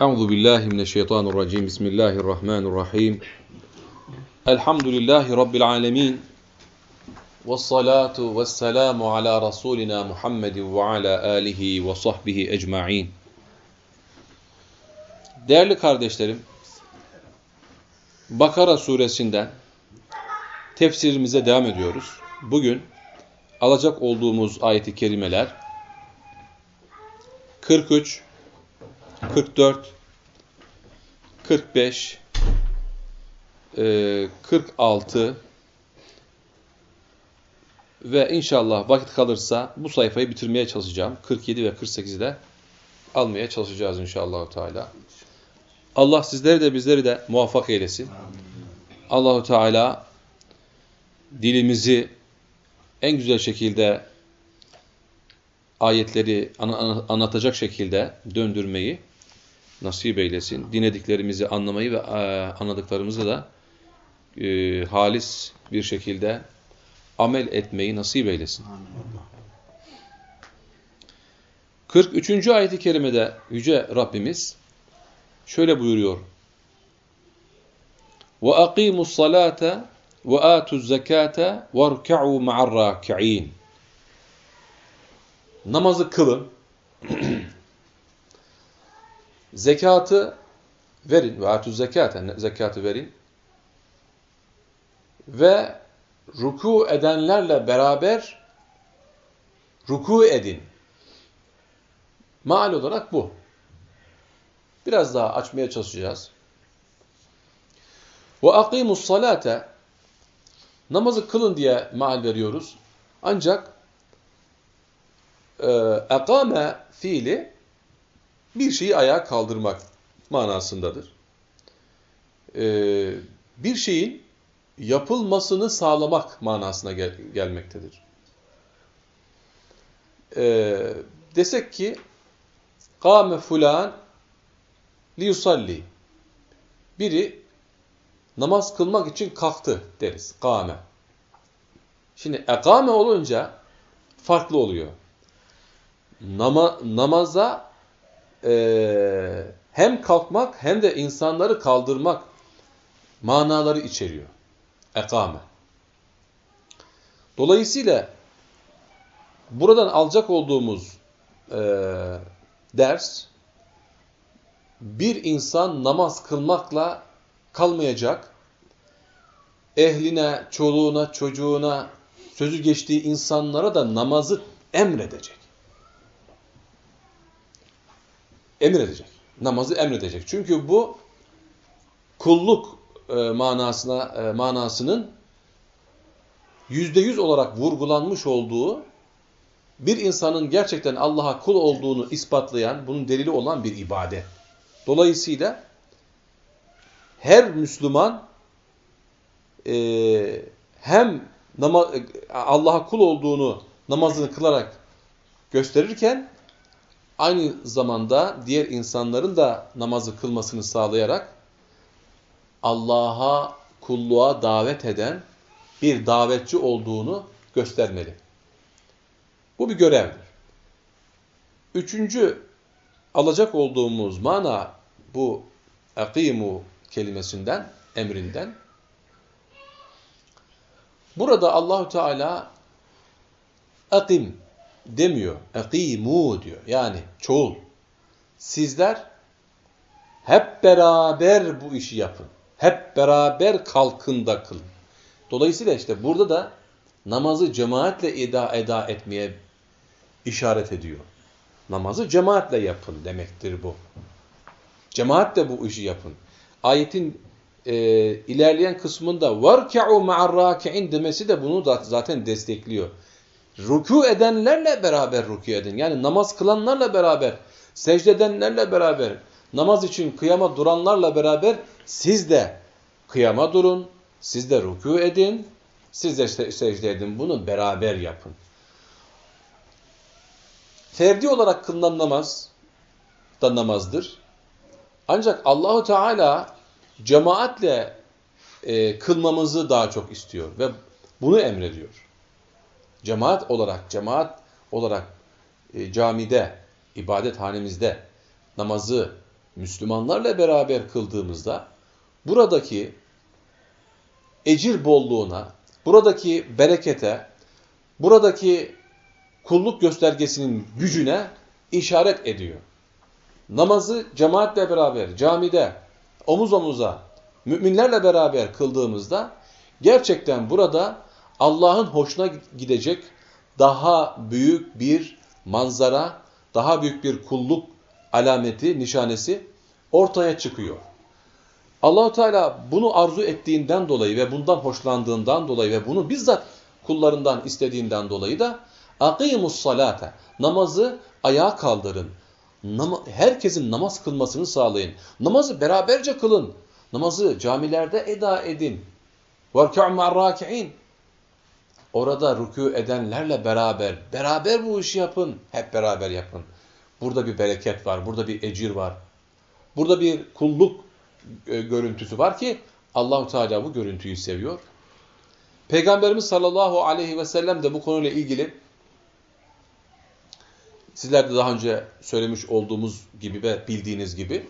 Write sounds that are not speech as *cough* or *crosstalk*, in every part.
Euzu billahi mineşşeytanirracim. Bismillahirrahmanirrahim. Elhamdülillahi rabbil alamin. Ves salatu vesselamu ala rasulina Muhammedin ve ala alihi ve sahbihi ecmaîn. Değerli kardeşlerim, Bakara suresinden tefsirimize devam ediyoruz. Bugün alacak olduğumuz ayeti kerimeler 43 44 45 46 ve inşallah vakit kalırsa bu sayfayı bitirmeye çalışacağım. 47 ve 48'i de almaya çalışacağız inşallah Teala. Allah sizleri de bizleri de muvaffak eylesin. Allahu Teala dilimizi en güzel şekilde ayetleri anlatacak şekilde döndürmeyi nasip eylesin. Dinlediklerimizi anlamayı ve anladıklarımızı da e, halis bir şekilde amel etmeyi nasip eylesin. 43. ayeti kerimede Yüce Rabbimiz şöyle buyuruyor. وَاَقِيمُوا الصَّلَاةَ وَآتُوا الزَّكَاةَ وَارْكَعُوا مَعَ الرَّاكِعِينَ Namazı kılın, *clears throat* zekatı verin ve atü zekate zekatı verin ve ruku edenlerle beraber ruku edin. Mal olarak bu. Biraz daha açmaya çalışacağız. Ve akimus salate namazı kılın diye mal veriyoruz. Ancak ekame fiili bir şeyi ayağa kaldırmak manasındadır. Ee, bir şeyin yapılmasını sağlamak manasına gel gelmektedir. Ee, desek ki kâme fulan liyusalli biri namaz kılmak için kalktı deriz. Kâme. Şimdi ekame olunca farklı oluyor. Nama, namaza e, hem kalkmak hem de insanları kaldırmak manaları içeriyor. Ekame. Dolayısıyla buradan alacak olduğumuz e, ders bir insan namaz kılmakla kalmayacak, ehline, çoluğuna, çocuğuna, sözü geçtiği insanlara da namazı emredecek. Emredecek. Namazı emredecek. Çünkü bu kulluk e, manasına e, manasının yüzde yüz olarak vurgulanmış olduğu bir insanın gerçekten Allah'a kul olduğunu ispatlayan, bunun delili olan bir ibadet. Dolayısıyla her Müslüman e, hem Allah'a kul olduğunu namazını kılarak gösterirken aynı zamanda diğer insanların da namazı kılmasını sağlayarak Allah'a kulluğa davet eden bir davetçi olduğunu göstermeli. Bu bir görevdir. Üçüncü alacak olduğumuz mana bu akimu kelimesinden, emrinden. Burada Allahu Teala akim demiyor. Akimu diyor. Yani çoğul. Sizler hep beraber bu işi yapın. Hep beraber kalkın da kılın. Dolayısıyla işte burada da namazı cemaatle eda, eda etmeye işaret ediyor. Namazı cemaatle yapın demektir bu. Cemaatle bu işi yapın. Ayetin e, ilerleyen kısmında وَرْكَعُوا مَعَ الرَّاكِعِينَ demesi de bunu da zaten destekliyor. Ruku edenlerle beraber ruku edin. Yani namaz kılanlarla beraber, secde edenlerle beraber, namaz için kıyama duranlarla beraber siz de kıyama durun, siz de ruku edin, siz de secde edin. Bunu beraber yapın. Ferdi olarak kılınan namaz da namazdır. Ancak Allahu Teala cemaatle e, kılmamızı daha çok istiyor ve bunu emrediyor. Cemaat olarak, cemaat olarak e, camide, ibadethanemizde namazı Müslümanlarla beraber kıldığımızda buradaki ecir bolluğuna, buradaki berekete, buradaki kulluk göstergesinin gücüne işaret ediyor. Namazı cemaatle beraber, camide, omuz omuza, müminlerle beraber kıldığımızda gerçekten burada Allah'ın hoşuna gidecek daha büyük bir manzara, daha büyük bir kulluk alameti, nişanesi ortaya çıkıyor. Allahu Teala bunu arzu ettiğinden dolayı ve bundan hoşlandığından dolayı ve bunu bizzat kullarından istediğinden dolayı da akimus salate namazı ayağa kaldırın. Nam herkesin namaz kılmasını sağlayın. Namazı beraberce kılın. Namazı camilerde eda edin. Verkû ma'raki'in. Orada rükû edenlerle beraber, beraber bu işi yapın. Hep beraber yapın. Burada bir bereket var, burada bir ecir var. Burada bir kulluk e, görüntüsü var ki Allahu Teala bu görüntüyü seviyor. Peygamberimiz sallallahu aleyhi ve sellem de bu konuyla ilgili sizler de daha önce söylemiş olduğumuz gibi ve bildiğiniz gibi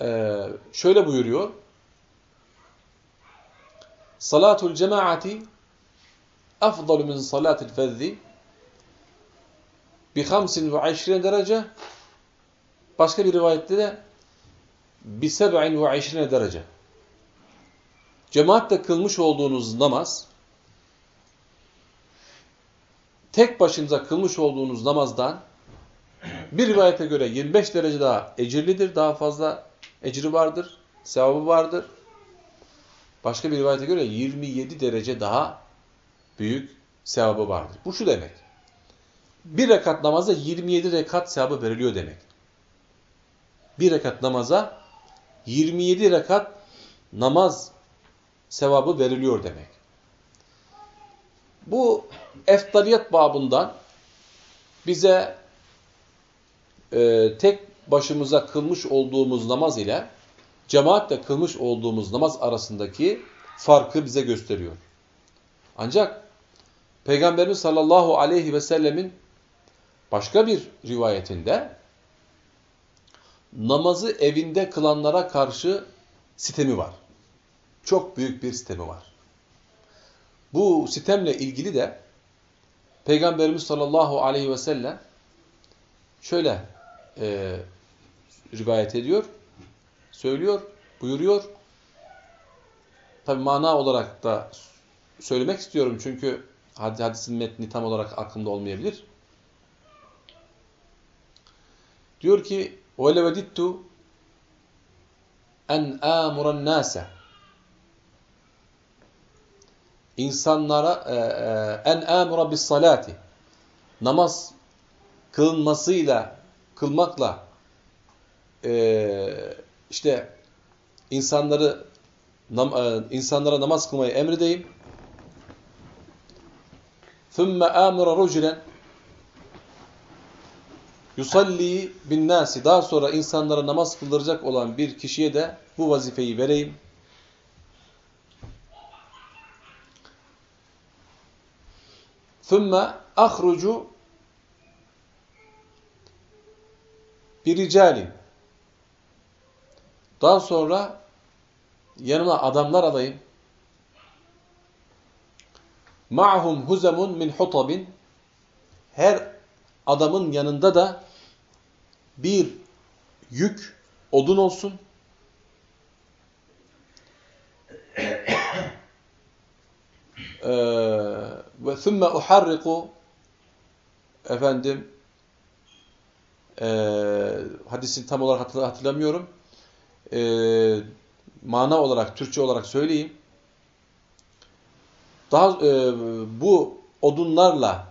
e, şöyle buyuruyor. Salatul cemaati afdalu min salatil fezzi bi 25 derece başka bir rivayette de bi 27 derece. Cemaatle kılmış olduğunuz namaz tek başınıza kılmış olduğunuz namazdan bir rivayete göre 25 derece daha ecirlidir, daha fazla ecri vardır, sevabı vardır. Başka bir rivayete göre 27 derece daha büyük sevabı vardır. Bu şu demek. Bir rekat namaza 27 rekat sevabı veriliyor demek. Bir rekat namaza 27 rekat namaz sevabı veriliyor demek. Bu eftaliyet babından bize e, tek başımıza kılmış olduğumuz namaz ile cemaatle kılmış olduğumuz namaz arasındaki farkı bize gösteriyor. Ancak Peygamberimiz sallallahu aleyhi ve sellemin başka bir rivayetinde namazı evinde kılanlara karşı sitemi var. Çok büyük bir sitemi var. Bu sitemle ilgili de Peygamberimiz sallallahu aleyhi ve sellem şöyle e, rivayet ediyor, söylüyor, buyuruyor. Tabi mana olarak da söylemek istiyorum çünkü hadisin metni tam olarak aklımda olmayabilir. Diyor ki وَلَوَدِدْتُ en amuran nase insanlara e, e, en amura bis salati namaz kılınmasıyla kılmakla e, işte insanları nam, e, insanlara namaz kılmayı emredeyim. ثُمَّ آمُرَ رُجُلًا yusalli bin nasi daha sonra insanlara namaz kıldıracak olan bir kişiye de bu vazifeyi vereyim. ثُمَّ أَخْرُجُ biricalin. daha sonra yanıma adamlar alayım. Ma'hum huzemun min hutabin. Her adamın yanında da bir yük, odun olsun. Ve thumme uharriku efendim e, hadisini tam olarak hatırlamıyorum. E, mana olarak, Türkçe olarak söyleyeyim. Daha e, bu odunlarla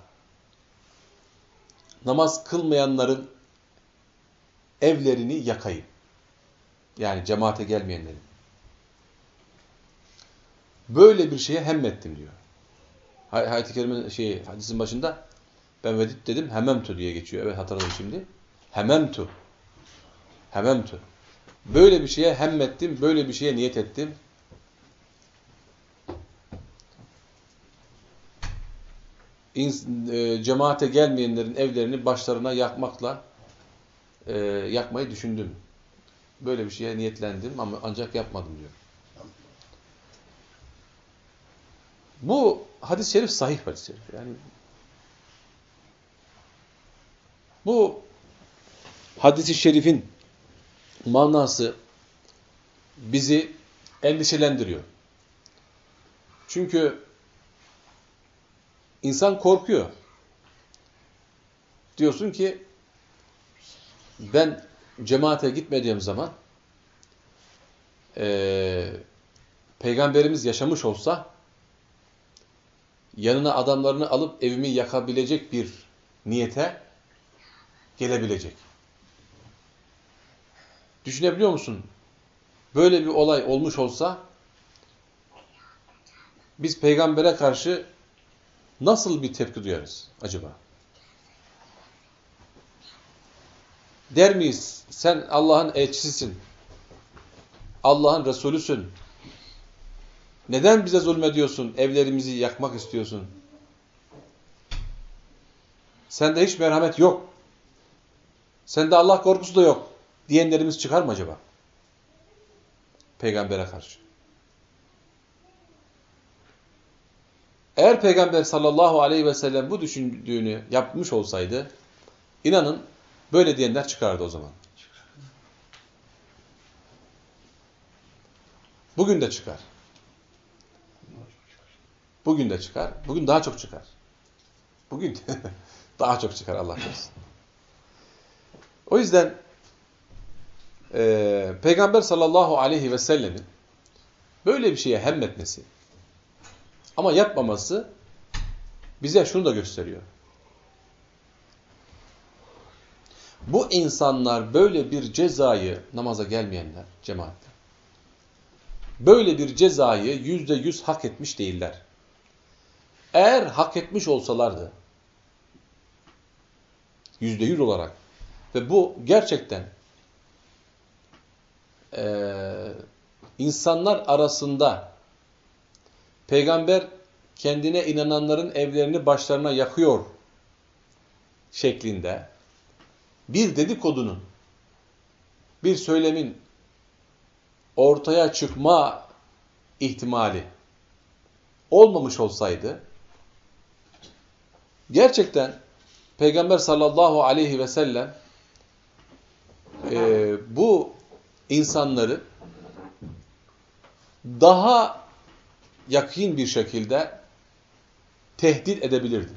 namaz kılmayanların evlerini yakayım. Yani cemaate gelmeyenlerin. Böyle bir şeye hemmettim diyor. Hayat-ı Kerim'in şey, hadisin başında ben vedit dedim, hememtu diye geçiyor. Evet hatırladım şimdi. Hememtu. Hememtu. Böyle bir şeye hemmettim, böyle bir şeye niyet ettim. e, cemaate gelmeyenlerin evlerini başlarına yakmakla e, yakmayı düşündüm. Böyle bir şeye niyetlendim ama ancak yapmadım diyor. Bu hadis-i şerif sahih hadis-i şerif. Yani bu hadis-i şerifin manası bizi endişelendiriyor. Çünkü insan korkuyor. Diyorsun ki ben cemaate gitmediğim zaman e, peygamberimiz yaşamış olsa yanına adamlarını alıp evimi yakabilecek bir niyete gelebilecek. Düşünebiliyor musun? Böyle bir olay olmuş olsa biz peygambere karşı nasıl bir tepki duyarız acaba? Der miyiz sen Allah'ın elçisisin, Allah'ın Resulüsün, neden bize zulmediyorsun, evlerimizi yakmak istiyorsun? Sende hiç merhamet yok. Sende Allah korkusu da yok diyenlerimiz çıkar mı acaba? Peygambere karşı. Eğer Peygamber sallallahu aleyhi ve sellem bu düşündüğünü yapmış olsaydı, inanın böyle diyenler çıkardı o zaman. Bugün de çıkar. Bugün de çıkar. Bugün daha çok çıkar. Bugün *laughs* daha çok çıkar Allah korusun. O yüzden e, Peygamber sallallahu aleyhi ve sellemin böyle bir şeye hemmetmesi ama yapmaması bize şunu da gösteriyor. Bu insanlar böyle bir cezayı namaza gelmeyenler cemaatte böyle bir cezayı yüzde yüz hak etmiş değiller. Eğer hak etmiş olsalardı yüzde yüz olarak ve bu gerçekten e, insanlar arasında peygamber kendine inananların evlerini başlarına yakıyor şeklinde bir dedikodunun, bir söylemin ortaya çıkma ihtimali olmamış olsaydı gerçekten Peygamber sallallahu aleyhi ve sellem e, bu insanları daha yakın bir şekilde tehdit edebilirdi.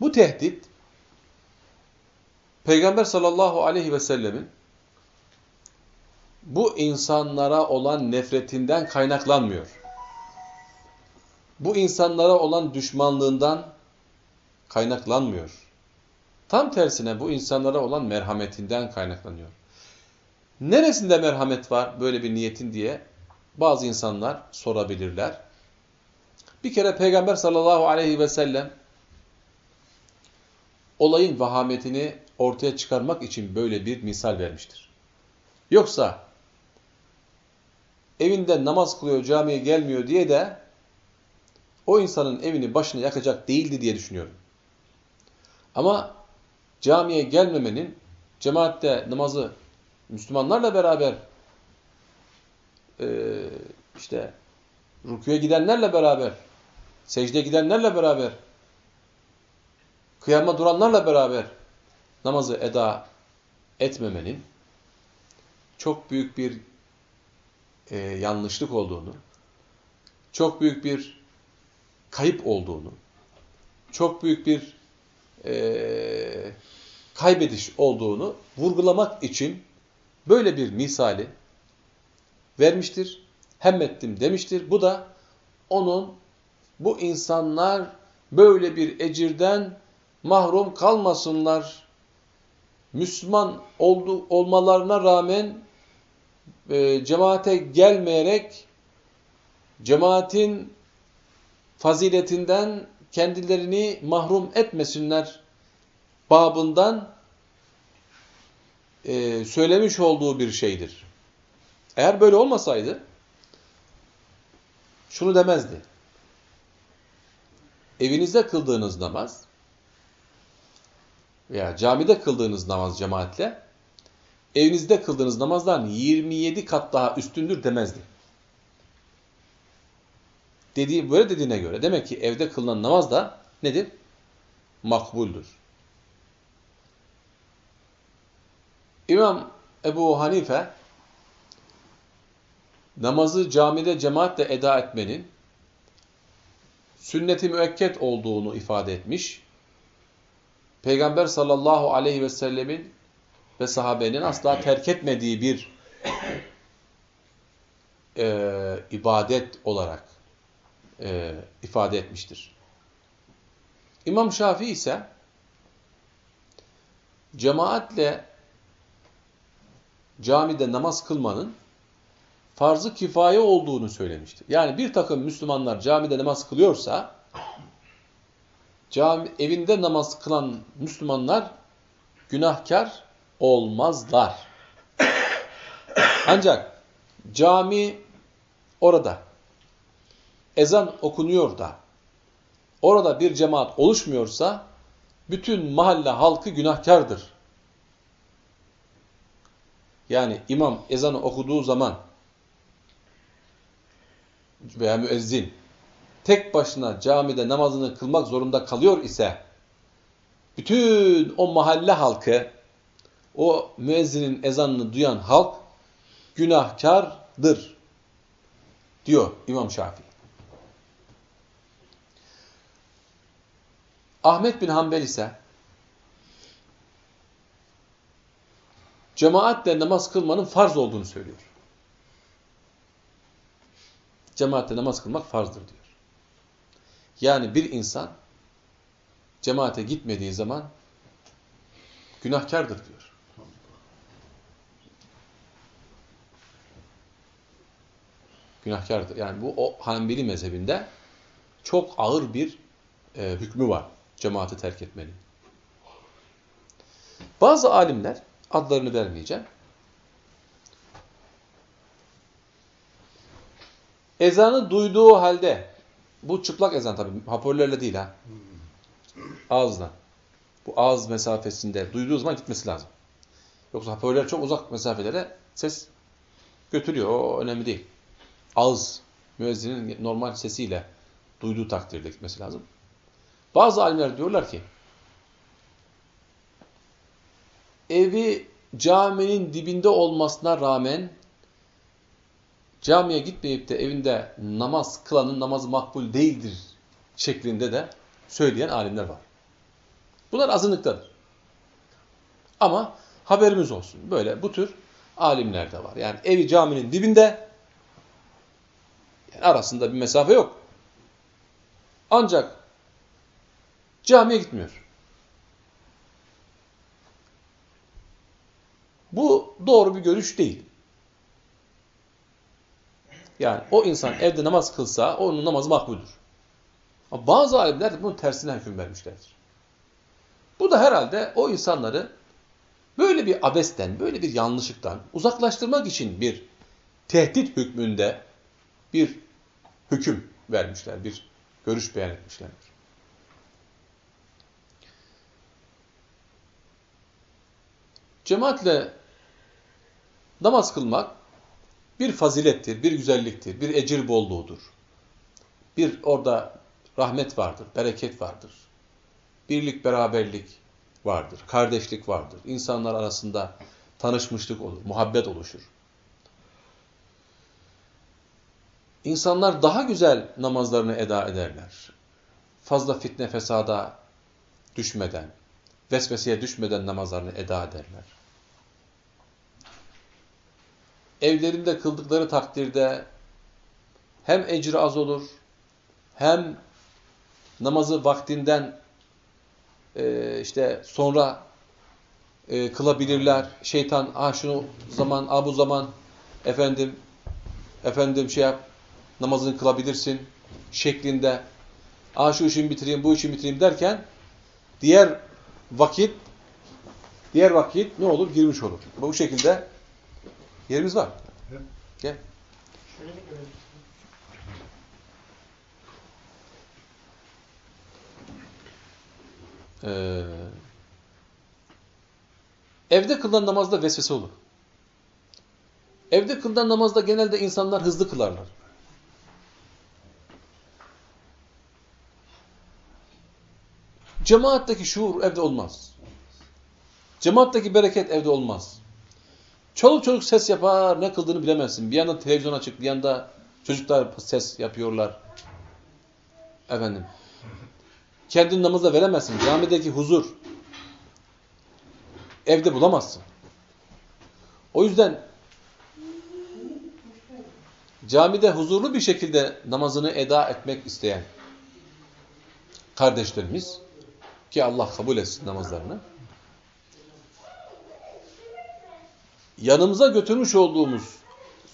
Bu tehdit Peygamber sallallahu aleyhi ve sellemin bu insanlara olan nefretinden kaynaklanmıyor. Bu insanlara olan düşmanlığından kaynaklanmıyor. Tam tersine bu insanlara olan merhametinden kaynaklanıyor. Neresinde merhamet var böyle bir niyetin diye bazı insanlar sorabilirler. Bir kere Peygamber sallallahu aleyhi ve sellem olayın vahametini ortaya çıkarmak için böyle bir misal vermiştir. Yoksa evinde namaz kılıyor, camiye gelmiyor diye de o insanın evini başına yakacak değildi diye düşünüyorum. Ama camiye gelmemenin, cemaatte namazı Müslümanlarla beraber e, işte rüküye gidenlerle beraber, secdeye gidenlerle beraber, kıyama duranlarla beraber namazı eda etmemenin çok büyük bir e, yanlışlık olduğunu, çok büyük bir kayıp olduğunu, çok büyük bir e, kaybediş olduğunu vurgulamak için böyle bir misali vermiştir, hemmettim demiştir. Bu da onun bu insanlar böyle bir ecirden mahrum kalmasınlar. Müslüman oldu, olmalarına rağmen e, cemaate gelmeyerek cemaatin faziletinden kendilerini mahrum etmesinler babından e, söylemiş olduğu bir şeydir. Eğer böyle olmasaydı şunu demezdi. evinizde kıldığınız namaz veya camide kıldığınız namaz cemaatle evinizde kıldığınız namazdan 27 kat daha üstündür demezdi. Dediği, böyle dediğine göre demek ki evde kılınan namaz da nedir? Makbuldür. İmam Ebu Hanife namazı camide cemaatle eda etmenin sünnet-i müekket olduğunu ifade etmiş. Peygamber sallallahu aleyhi ve sellemin ve sahabenin asla terk etmediği bir e, ibadet olarak e, ifade etmiştir. İmam Şafii ise cemaatle camide namaz kılmanın farz-ı kifaye olduğunu söylemiştir. Yani bir takım Müslümanlar camide namaz kılıyorsa cami, evinde namaz kılan Müslümanlar günahkar olmazlar. Ancak cami orada ezan okunuyor da orada bir cemaat oluşmuyorsa bütün mahalle halkı günahkardır. Yani imam ezanı okuduğu zaman veya müezzin tek başına camide namazını kılmak zorunda kalıyor ise bütün o mahalle halkı o müezzinin ezanını duyan halk günahkardır diyor İmam Şafii. Ahmet bin Hanbel ise cemaatle namaz kılmanın farz olduğunu söylüyor. Cemaatle namaz kılmak farzdır diyor. Yani bir insan cemaate gitmediği zaman günahkardır diyor. Günahkardır. Yani bu o Hanbeli mezhebinde çok ağır bir e, hükmü var cemaati terk etmenin. Bazı alimler, adlarını vermeyeceğim, ezanı duyduğu halde, bu çıplak ezan tabi, hoparlörle değil ha, ağızdan, bu ağız mesafesinde duyduğu zaman gitmesi lazım. Yoksa hoparlör çok uzak mesafelere ses götürüyor, o önemli değil. Ağız, müezzinin normal sesiyle duyduğu takdirde gitmesi lazım. Bazı alimler diyorlar ki evi caminin dibinde olmasına rağmen camiye gitmeyip de evinde namaz kılanın namazı makbul değildir şeklinde de söyleyen alimler var. Bunlar azınlıktadır. Ama haberimiz olsun. Böyle bu tür alimler de var. Yani evi caminin dibinde yani arasında bir mesafe yok. Ancak camiye gitmiyor. Bu doğru bir görüş değil. Yani o insan evde namaz kılsa onun namazı makbuldür. Ama bazı alimler bunun tersine hüküm vermişlerdir. Bu da herhalde o insanları böyle bir abesten, böyle bir yanlışlıktan uzaklaştırmak için bir tehdit hükmünde bir hüküm vermişler, bir görüş beyan etmişlerdir. Cemaatle namaz kılmak bir fazilettir, bir güzelliktir, bir ecir bolluğudur. Bir orada rahmet vardır, bereket vardır. Birlik, beraberlik vardır, kardeşlik vardır. İnsanlar arasında tanışmışlık olur, muhabbet oluşur. İnsanlar daha güzel namazlarını eda ederler. Fazla fitne fesada düşmeden, vesveseye düşmeden namazlarını eda ederler. Evlerinde kıldıkları takdirde hem ecri az olur, hem namazı vaktinden e, işte sonra e, kılabilirler. Şeytan, ah şunu zaman, ah bu zaman efendim efendim şey yap, namazını kılabilirsin şeklinde ah şu işimi bitireyim, bu işimi bitireyim derken diğer vakit diğer vakit ne olur? Girmiş olur. Bu şekilde yerimiz var. Gel. Ee, evde kılınan namazda vesvese olur. Evde kılınan namazda genelde insanlar hızlı kılarlar. Cemaatteki şuur evde olmaz. Cemaatteki bereket evde olmaz. Çoluk çocuk ses yapar, ne kıldığını bilemezsin. Bir yanda televizyon açık, bir yanda çocuklar ses yapıyorlar. Efendim. Kendini namaza veremezsin. Camideki huzur evde bulamazsın. O yüzden camide huzurlu bir şekilde namazını eda etmek isteyen kardeşlerimiz ki Allah kabul etsin namazlarını yanımıza götürmüş olduğumuz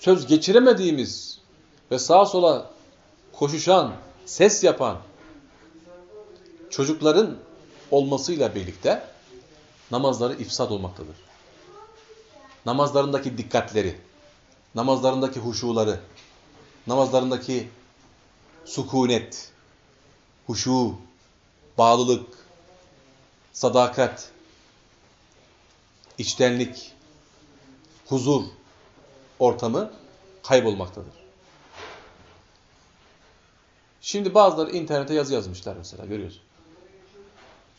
söz geçiremediğimiz ve sağa sola koşuşan, ses yapan çocukların olmasıyla birlikte namazları ifsad olmaktadır. Namazlarındaki dikkatleri, namazlarındaki huşuları, namazlarındaki sukunet, huşu, bağlılık, sadakat, içtenlik, huzur ortamı kaybolmaktadır. Şimdi bazıları internete yazı yazmışlar mesela görüyorsun.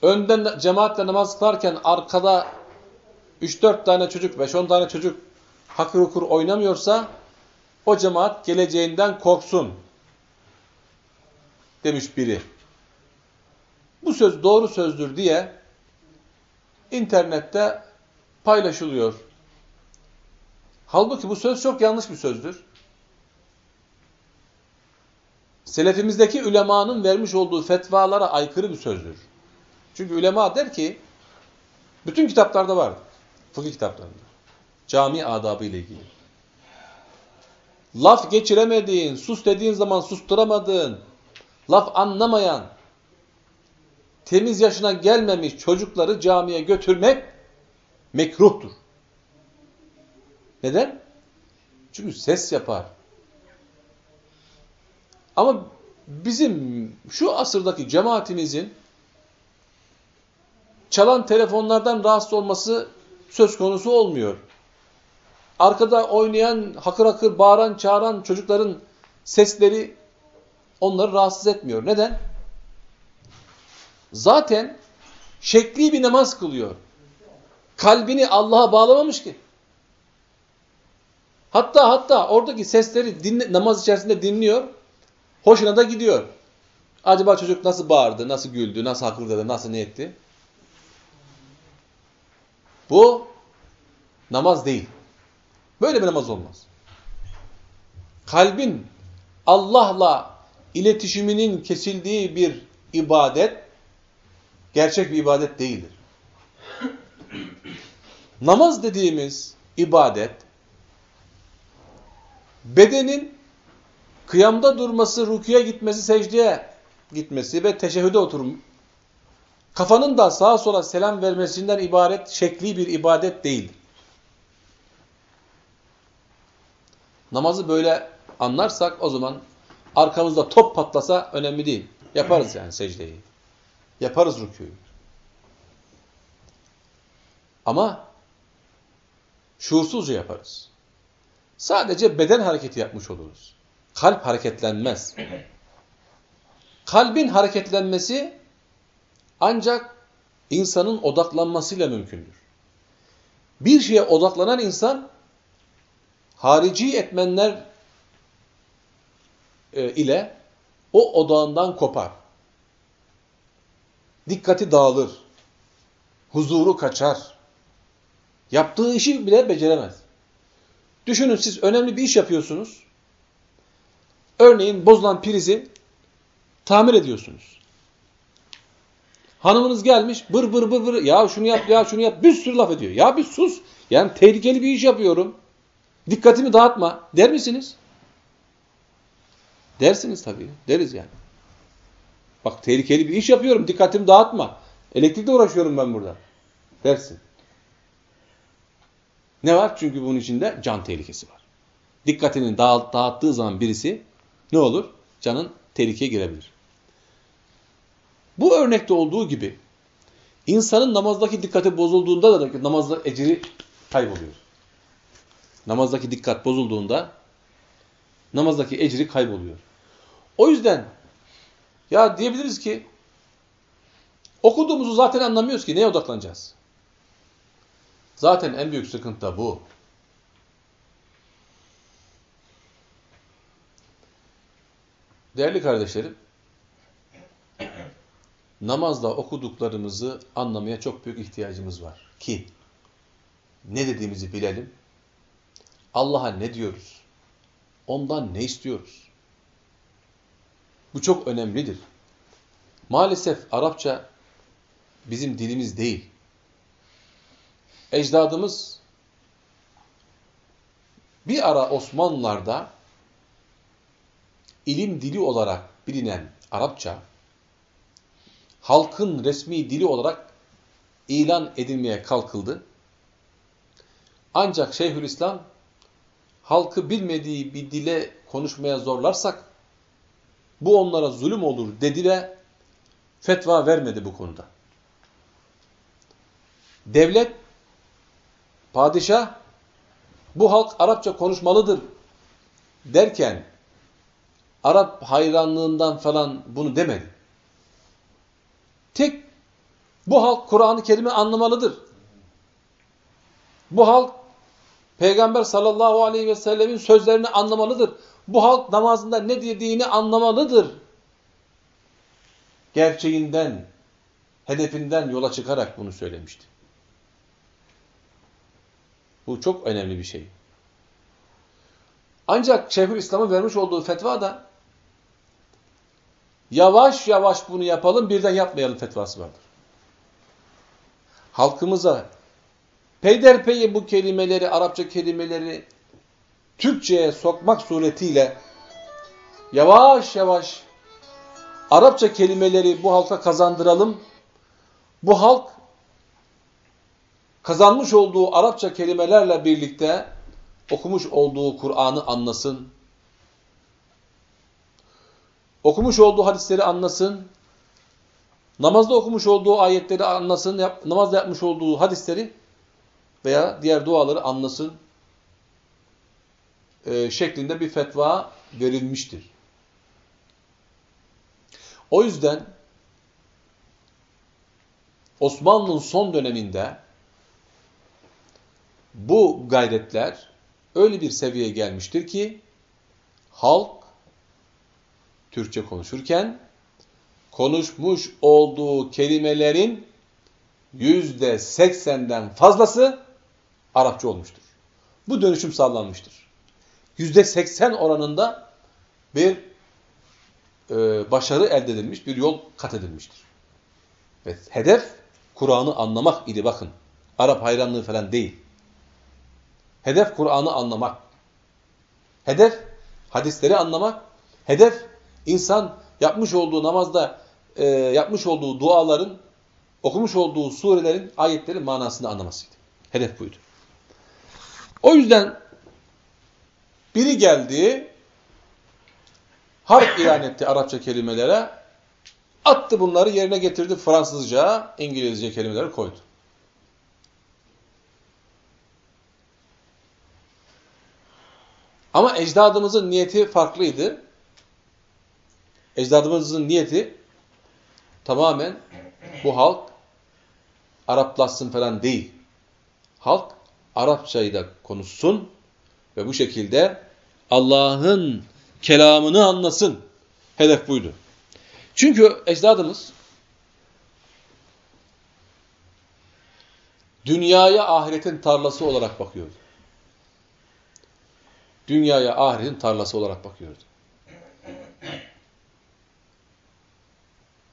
Önden cemaatle namaz kılarken arkada 3-4 tane çocuk, 5-10 tane çocuk hakır hukur oynamıyorsa o cemaat geleceğinden korksun demiş biri. Bu söz doğru sözdür diye internette paylaşılıyor. Halbuki bu söz çok yanlış bir sözdür. Selefimizdeki ülemanın vermiş olduğu fetvalara aykırı bir sözdür. Çünkü ülema der ki, bütün kitaplarda var, fıkıh kitaplarında, cami adabı ile ilgili. Laf geçiremediğin, sus dediğin zaman susturamadığın, laf anlamayan, temiz yaşına gelmemiş çocukları camiye götürmek mekruhtur. Neden? Çünkü ses yapar. Ama bizim şu asırdaki cemaatimizin çalan telefonlardan rahatsız olması söz konusu olmuyor. Arkada oynayan, hakır hakır bağıran, çağıran çocukların sesleri onları rahatsız etmiyor. Neden? Zaten şekli bir namaz kılıyor. Kalbini Allah'a bağlamamış ki. Hatta hatta oradaki sesleri dinle, namaz içerisinde dinliyor. Hoşuna da gidiyor. Acaba çocuk nasıl bağırdı, nasıl güldü, nasıl hakırdadı, nasıl ne etti? Bu namaz değil. Böyle bir namaz olmaz. Kalbin Allah'la iletişiminin kesildiği bir ibadet gerçek bir ibadet değildir. Namaz dediğimiz ibadet bedenin kıyamda durması, rukuya gitmesi, secdeye gitmesi ve teşehhüde oturum, kafanın da sağa sola selam vermesinden ibaret şekli bir ibadet değil. Namazı böyle anlarsak o zaman arkamızda top patlasa önemli değil. Yaparız yani secdeyi. Yaparız rükûyu. Ama şuursuzca yaparız. Sadece beden hareketi yapmış oluruz. Kalp hareketlenmez. Kalbin hareketlenmesi ancak insanın odaklanmasıyla mümkündür. Bir şeye odaklanan insan harici etmenler e, ile o odağından kopar. Dikkati dağılır. Huzuru kaçar. Yaptığı işi bile beceremez. Düşünün siz önemli bir iş yapıyorsunuz. Örneğin bozulan prizi tamir ediyorsunuz. Hanımınız gelmiş bır bır bır bır ya şunu yap ya şunu yap bir sürü laf ediyor. Ya bir sus. Yani tehlikeli bir iş yapıyorum. Dikkatimi dağıtma der misiniz? Dersiniz tabii. Deriz yani. Bak tehlikeli bir iş yapıyorum. Dikkatimi dağıtma. Elektrikle uğraşıyorum ben burada. Dersin. Ne var? Çünkü bunun içinde can tehlikesi var. Dikkatini dağıt, dağıttığı zaman birisi ne olur? Canın tehlikeye girebilir. Bu örnekte olduğu gibi İnsanın namazdaki dikkati bozulduğunda da namazda ecri kayboluyor. Namazdaki dikkat bozulduğunda namazdaki ecri kayboluyor. O yüzden ya diyebiliriz ki okuduğumuzu zaten anlamıyoruz ki neye odaklanacağız? Zaten en büyük sıkıntı da bu. Değerli kardeşlerim, namazda okuduklarımızı anlamaya çok büyük ihtiyacımız var. Ki ne dediğimizi bilelim. Allah'a ne diyoruz? Ondan ne istiyoruz? Bu çok önemlidir. Maalesef Arapça bizim dilimiz değil. Ecdadımız bir ara Osmanlılar'da ilim dili olarak bilinen Arapça halkın resmi dili olarak ilan edilmeye kalkıldı. Ancak Şeyhülislam halkı bilmediği bir dile konuşmaya zorlarsak bu onlara zulüm olur dedi ve fetva vermedi bu konuda. Devlet, padişah bu halk Arapça konuşmalıdır derken Arap hayranlığından falan bunu demedi. Tek bu halk Kur'an-ı Kerim'i anlamalıdır. Bu halk Peygamber sallallahu aleyhi ve sellemin sözlerini anlamalıdır. Bu halk namazında ne dediğini anlamalıdır. Gerçeğinden, hedefinden yola çıkarak bunu söylemişti. Bu çok önemli bir şey. Ancak Şeyhülislam'ın vermiş olduğu fetva da yavaş yavaş bunu yapalım birden yapmayalım fetvası vardır. Halkımıza peyderpey bu kelimeleri, Arapça kelimeleri Türkçe'ye sokmak suretiyle yavaş yavaş Arapça kelimeleri bu halka kazandıralım. Bu halk kazanmış olduğu Arapça kelimelerle birlikte okumuş olduğu Kur'an'ı anlasın. Okumuş olduğu hadisleri anlasın. Namazda okumuş olduğu ayetleri anlasın. Yap, namazda yapmış olduğu hadisleri veya diğer duaları anlasın. E, şeklinde bir fetva verilmiştir. O yüzden Osmanlı'nın son döneminde bu gayretler öyle bir seviyeye gelmiştir ki halk Türkçe konuşurken konuşmuş olduğu kelimelerin yüzde seksenden fazlası Arapça olmuştur. Bu dönüşüm sağlanmıştır. Yüzde seksen oranında bir e, başarı elde edilmiş, bir yol kat edilmiştir. Ve hedef Kur'an'ı anlamak idi bakın. Arap hayranlığı falan değil. Hedef Kur'an'ı anlamak. Hedef hadisleri anlamak. Hedef insan yapmış olduğu namazda e, yapmış olduğu duaların, okumuş olduğu surelerin, ayetlerin manasını anlamasıydı. Hedef buydu. O yüzden biri geldi, harp ilan etti Arapça kelimelere, attı bunları yerine getirdi Fransızca, İngilizce kelimeleri koydu. Ama ecdadımızın niyeti farklıydı. Ecdadımızın niyeti tamamen bu halk Araplaşsın falan değil. Halk Arapçayı da konuşsun ve bu şekilde Allah'ın kelamını anlasın. Hedef buydu. Çünkü ecdadımız dünyaya ahiretin tarlası olarak bakıyordu dünyaya ahiretin tarlası olarak bakıyordu.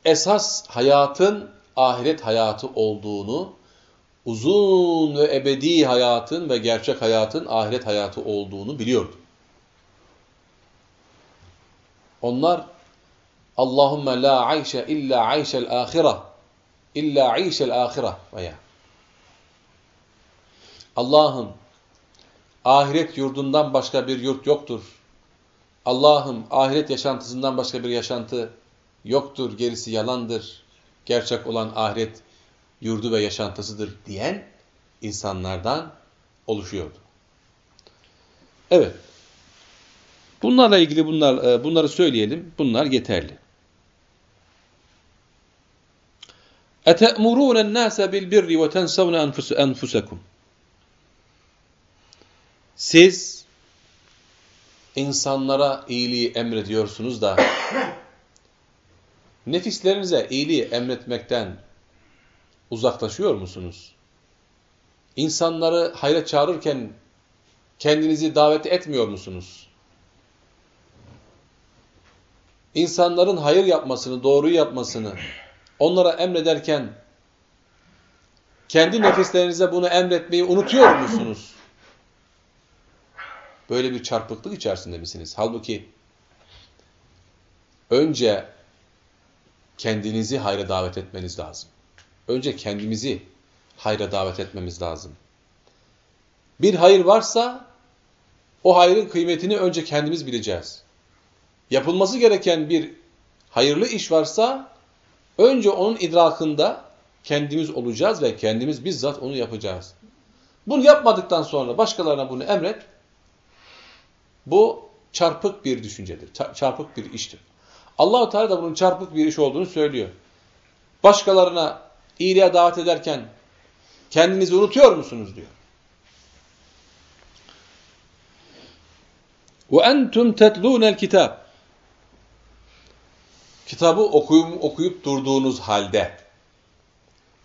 Esas hayatın ahiret hayatı olduğunu, uzun ve ebedi hayatın ve gerçek hayatın ahiret hayatı olduğunu biliyordu. Onlar Allahümme la ayşe illa ayşel ahira illa ayşel ahira veya Allah'ım Ahiret yurdundan başka bir yurt yoktur. Allah'ım ahiret yaşantısından başka bir yaşantı yoktur. Gerisi yalandır. Gerçek olan ahiret yurdu ve yaşantısıdır diyen insanlardan oluşuyordu. Evet. Bunlarla ilgili bunlar e, bunları söyleyelim. Bunlar yeterli. Ete'murûnen nâse bil birri ve. Siz insanlara iyiliği emrediyorsunuz da *coughs* nefislerinize iyiliği emretmekten uzaklaşıyor musunuz? İnsanları hayra çağırırken kendinizi davet etmiyor musunuz? İnsanların hayır yapmasını, doğruyu yapmasını onlara emrederken kendi nefislerinize bunu emretmeyi unutuyor musunuz? Böyle bir çarpıklık içerisinde misiniz? Halbuki önce kendinizi hayra davet etmeniz lazım. Önce kendimizi hayra davet etmemiz lazım. Bir hayır varsa o hayrın kıymetini önce kendimiz bileceğiz. Yapılması gereken bir hayırlı iş varsa önce onun idrakında kendimiz olacağız ve kendimiz bizzat onu yapacağız. Bunu yapmadıktan sonra başkalarına bunu emret. Bu çarpık bir düşüncedir. Çarpık bir iştir. Allahu Teala da bunun çarpık bir iş olduğunu söylüyor. Başkalarına iyiliğe davet ederken kendinizi unutuyor musunuz diyor. وَاَنْتُمْ تَتْلُونَ الْكِتَابِ Kitabı okuyup, okuyup durduğunuz halde,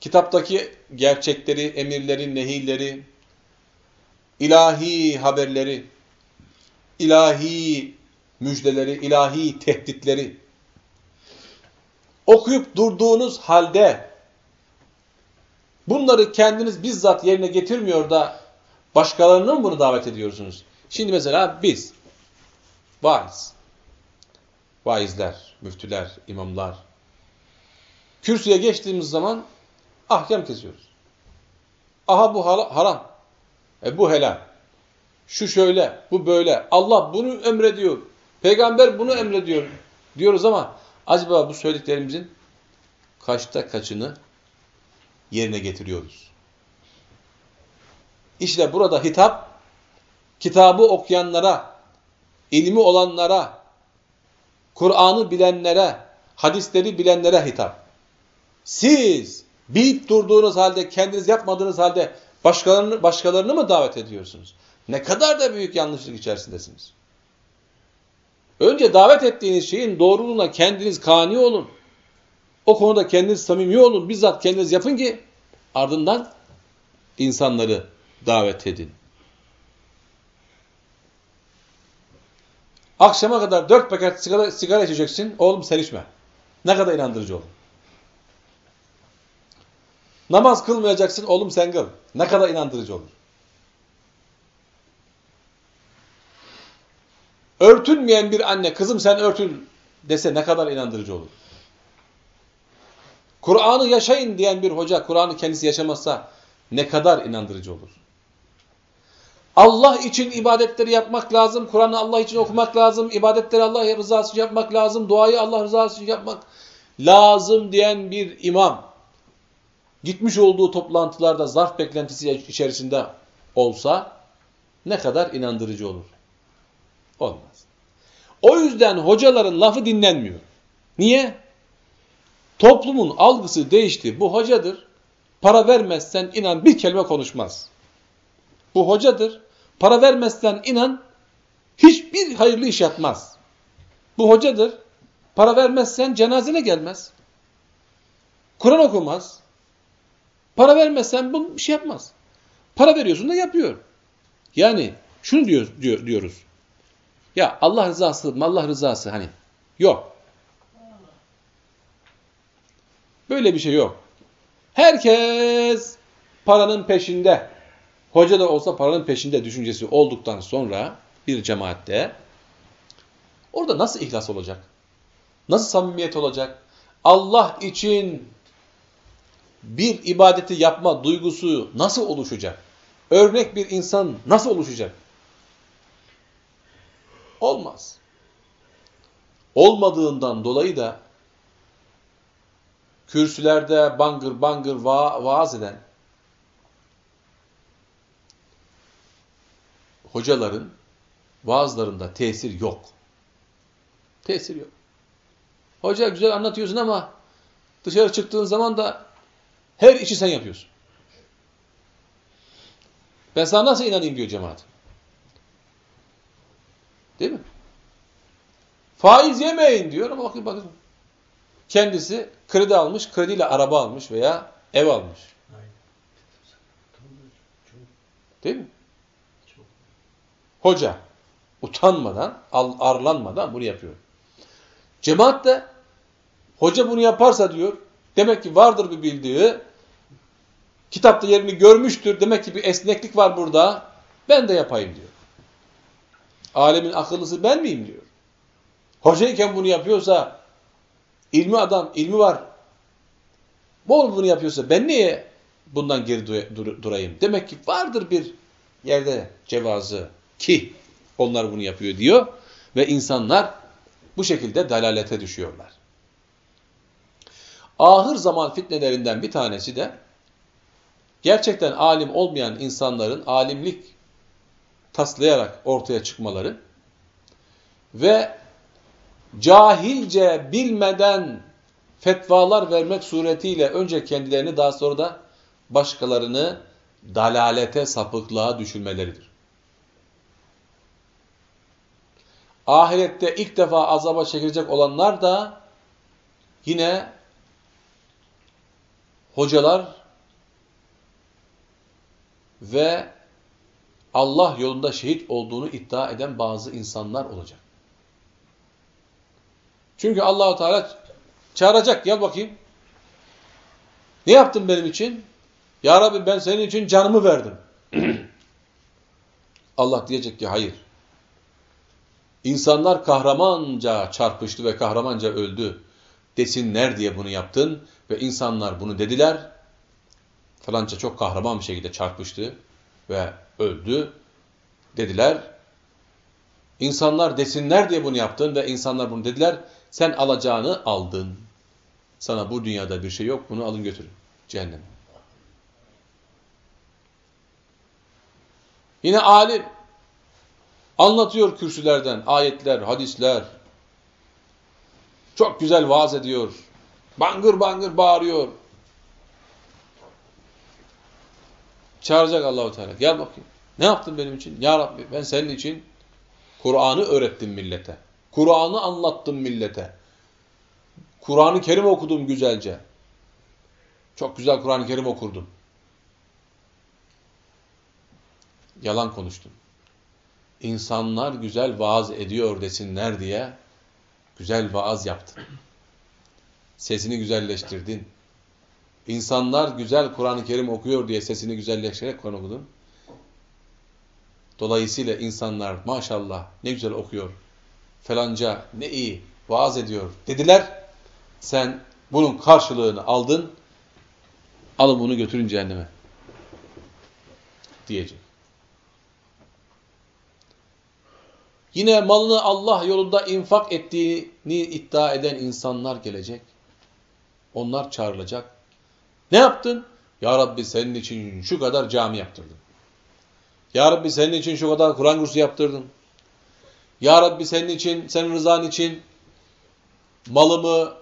kitaptaki gerçekleri, emirleri, nehirleri, ilahi haberleri, ilahi müjdeleri, ilahi tehditleri okuyup durduğunuz halde bunları kendiniz bizzat yerine getirmiyor da başkalarını mı bunu davet ediyorsunuz? Şimdi mesela biz vaiz, vaizler, müftüler, imamlar kürsüye geçtiğimiz zaman ahkam kesiyoruz. Aha bu haram, e bu helal. Şu şöyle, bu böyle. Allah bunu emrediyor. Peygamber bunu emrediyor diyoruz ama acaba bu söylediklerimizin kaçta kaçını yerine getiriyoruz? İşte burada hitap kitabı okuyanlara, ilmi olanlara, Kur'an'ı bilenlere, hadisleri bilenlere hitap. Siz bilip durduğunuz halde, kendiniz yapmadığınız halde başkalarını, başkalarını mı davet ediyorsunuz? Ne kadar da büyük yanlışlık içerisindesiniz. Önce davet ettiğiniz şeyin doğruluğuna kendiniz kani olun. O konuda kendiniz samimi olun. Bizzat kendiniz yapın ki ardından insanları davet edin. Akşama kadar dört paket sigara, sigara içeceksin. Oğlum sen içme. Ne kadar inandırıcı olur. Namaz kılmayacaksın. Oğlum sen kıl. Ne kadar inandırıcı olur. Örtünmeyen bir anne, kızım sen örtün dese ne kadar inandırıcı olur. Kur'an'ı yaşayın diyen bir hoca, Kur'an'ı kendisi yaşamazsa ne kadar inandırıcı olur. Allah için ibadetleri yapmak lazım, Kur'an'ı Allah için okumak lazım, ibadetleri Allah rızası için yapmak lazım, duayı Allah rızası için yapmak lazım diyen bir imam, gitmiş olduğu toplantılarda zarf beklentisi içerisinde olsa ne kadar inandırıcı olur. Olmaz. O yüzden hocaların lafı dinlenmiyor. Niye? Toplumun algısı değişti. Bu hocadır. Para vermezsen inan bir kelime konuşmaz. Bu hocadır. Para vermezsen inan hiçbir hayırlı iş yapmaz. Bu hocadır. Para vermezsen cenazene gelmez. Kur'an okumaz. Para vermezsen bu bir şey yapmaz. Para veriyorsun da yapıyor. Yani şunu diyor, diyor, diyoruz. Ya Allah rızası, Allah rızası hani yok. Böyle bir şey yok. Herkes paranın peşinde. Hoca da olsa paranın peşinde düşüncesi olduktan sonra bir cemaatte orada nasıl ihlas olacak? Nasıl samimiyet olacak? Allah için bir ibadeti yapma duygusu nasıl oluşacak? Örnek bir insan nasıl oluşacak? Olmaz. Olmadığından dolayı da kürsülerde bangır bangır va vaaz eden hocaların vaazlarında tesir yok. Tesir yok. Hoca güzel anlatıyorsun ama dışarı çıktığın zaman da her işi sen yapıyorsun. Ben sana nasıl inanayım diyor cemaat. Değil mi? Faiz yemeyin diyor ama bakın bakın. Kendisi kredi almış, krediyle araba almış veya ev almış. Değil mi? Hoca utanmadan, arlanmadan bunu yapıyor. Cemaat de hoca bunu yaparsa diyor, demek ki vardır bir bildiği, kitapta yerini görmüştür, demek ki bir esneklik var burada, ben de yapayım diyor. Alemin akıllısı ben miyim diyor. Hocayken bunu yapıyorsa, ilmi adam, ilmi var, bol bunu yapıyorsa ben niye bundan geri durayım? Demek ki vardır bir yerde cevazı ki onlar bunu yapıyor diyor ve insanlar bu şekilde dalalete düşüyorlar. Ahır zaman fitnelerinden bir tanesi de gerçekten alim olmayan insanların alimlik taslayarak ortaya çıkmaları ve cahilce bilmeden fetvalar vermek suretiyle önce kendilerini daha sonra da başkalarını dalalete, sapıklığa düşürmeleridir. ahirette ilk defa azaba çekilecek olanlar da yine hocalar ve Allah yolunda şehit olduğunu iddia eden bazı insanlar olacak. Çünkü Allahu Teala çağıracak gel bakayım. Ne yaptın benim için? Ya Rabbi ben senin için canımı verdim. *clears throat* Allah diyecek ki hayır. İnsanlar kahramanca çarpıştı ve kahramanca öldü desinler diye bunu yaptın ve insanlar bunu dediler. Falanca çok kahraman bir şekilde çarpıştı ve öldü dediler. İnsanlar desinler diye bunu yaptın ve insanlar bunu dediler. Sen alacağını aldın. Sana bu dünyada bir şey yok. Bunu alın götürün. Cehennem. Yine alim Anlatıyor kürsülerden ayetler, hadisler. Çok güzel vaaz ediyor. Bangır bangır bağırıyor. Çağıracak Allahu Teala. Gel bakayım. Ne yaptın benim için? Ya Rabbi ben senin için Kur'an'ı öğrettim millete. Kur'an'ı anlattım millete. Kur'an-ı Kerim okudum güzelce. Çok güzel Kur'an-ı Kerim okurdum. Yalan konuştum insanlar güzel vaaz ediyor desinler diye güzel vaaz yaptın. Sesini güzelleştirdin. İnsanlar güzel Kur'an-ı Kerim okuyor diye sesini güzelleştirerek Kur'an okudun. Dolayısıyla insanlar maşallah ne güzel okuyor. Falanca ne iyi vaaz ediyor dediler. Sen bunun karşılığını aldın. Alın bunu götürün cehenneme. Diyecek. Yine malını Allah yolunda infak ettiğini iddia eden insanlar gelecek. Onlar çağrılacak. Ne yaptın? Ya Rabbi senin için şu kadar cami yaptırdım. Ya Rabbi senin için şu kadar Kur'an kursu yaptırdım. Ya Rabbi senin için, senin rızan için malımı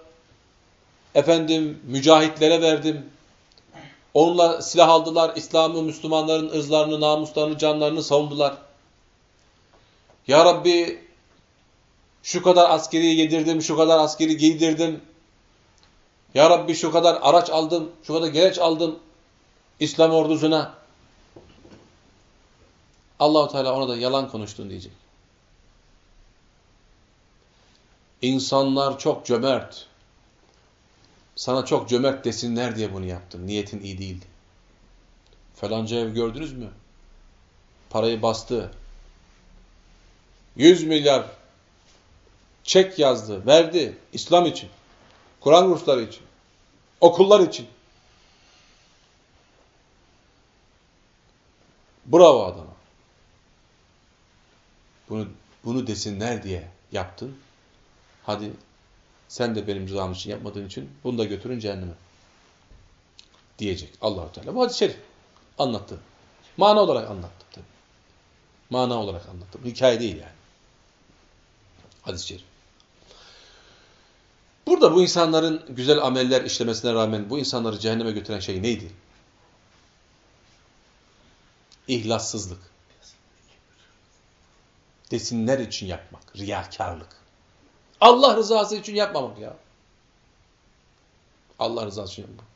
efendim mücahitlere verdim. Onunla silah aldılar. İslam'ı, Müslümanların ırzlarını, namuslarını, canlarını savundular. Ya Rabbi şu kadar askeri yedirdim, şu kadar askeri giydirdim. Ya Rabbi şu kadar araç aldım, şu kadar gereç aldım İslam ordusuna. Allahu Teala ona da yalan konuştun diyecek. İnsanlar çok cömert. Sana çok cömert desinler diye bunu yaptın. Niyetin iyi değildi. Falanca ev gördünüz mü? Parayı bastı. 100 milyar çek yazdı, verdi İslam için, Kur'an kursları için, okullar için. Bravo adama. Bunu, bunu desinler diye yaptın. Hadi Sen de benim rızam için yapmadığın için bunu da götürün cehenneme. Diyecek Allahu Teala. Bu hadis-i şerif anlattı. Mana olarak anlattım tabii. Mana olarak anlattım. Hikaye değil yani. Hadis-i şerif. Burada bu insanların güzel ameller işlemesine rağmen bu insanları cehenneme götüren şey neydi? İhlassızlık. Desinler için yapmak. Riyakarlık. Allah rızası için yapmamak ya. Allah rızası için yapmak.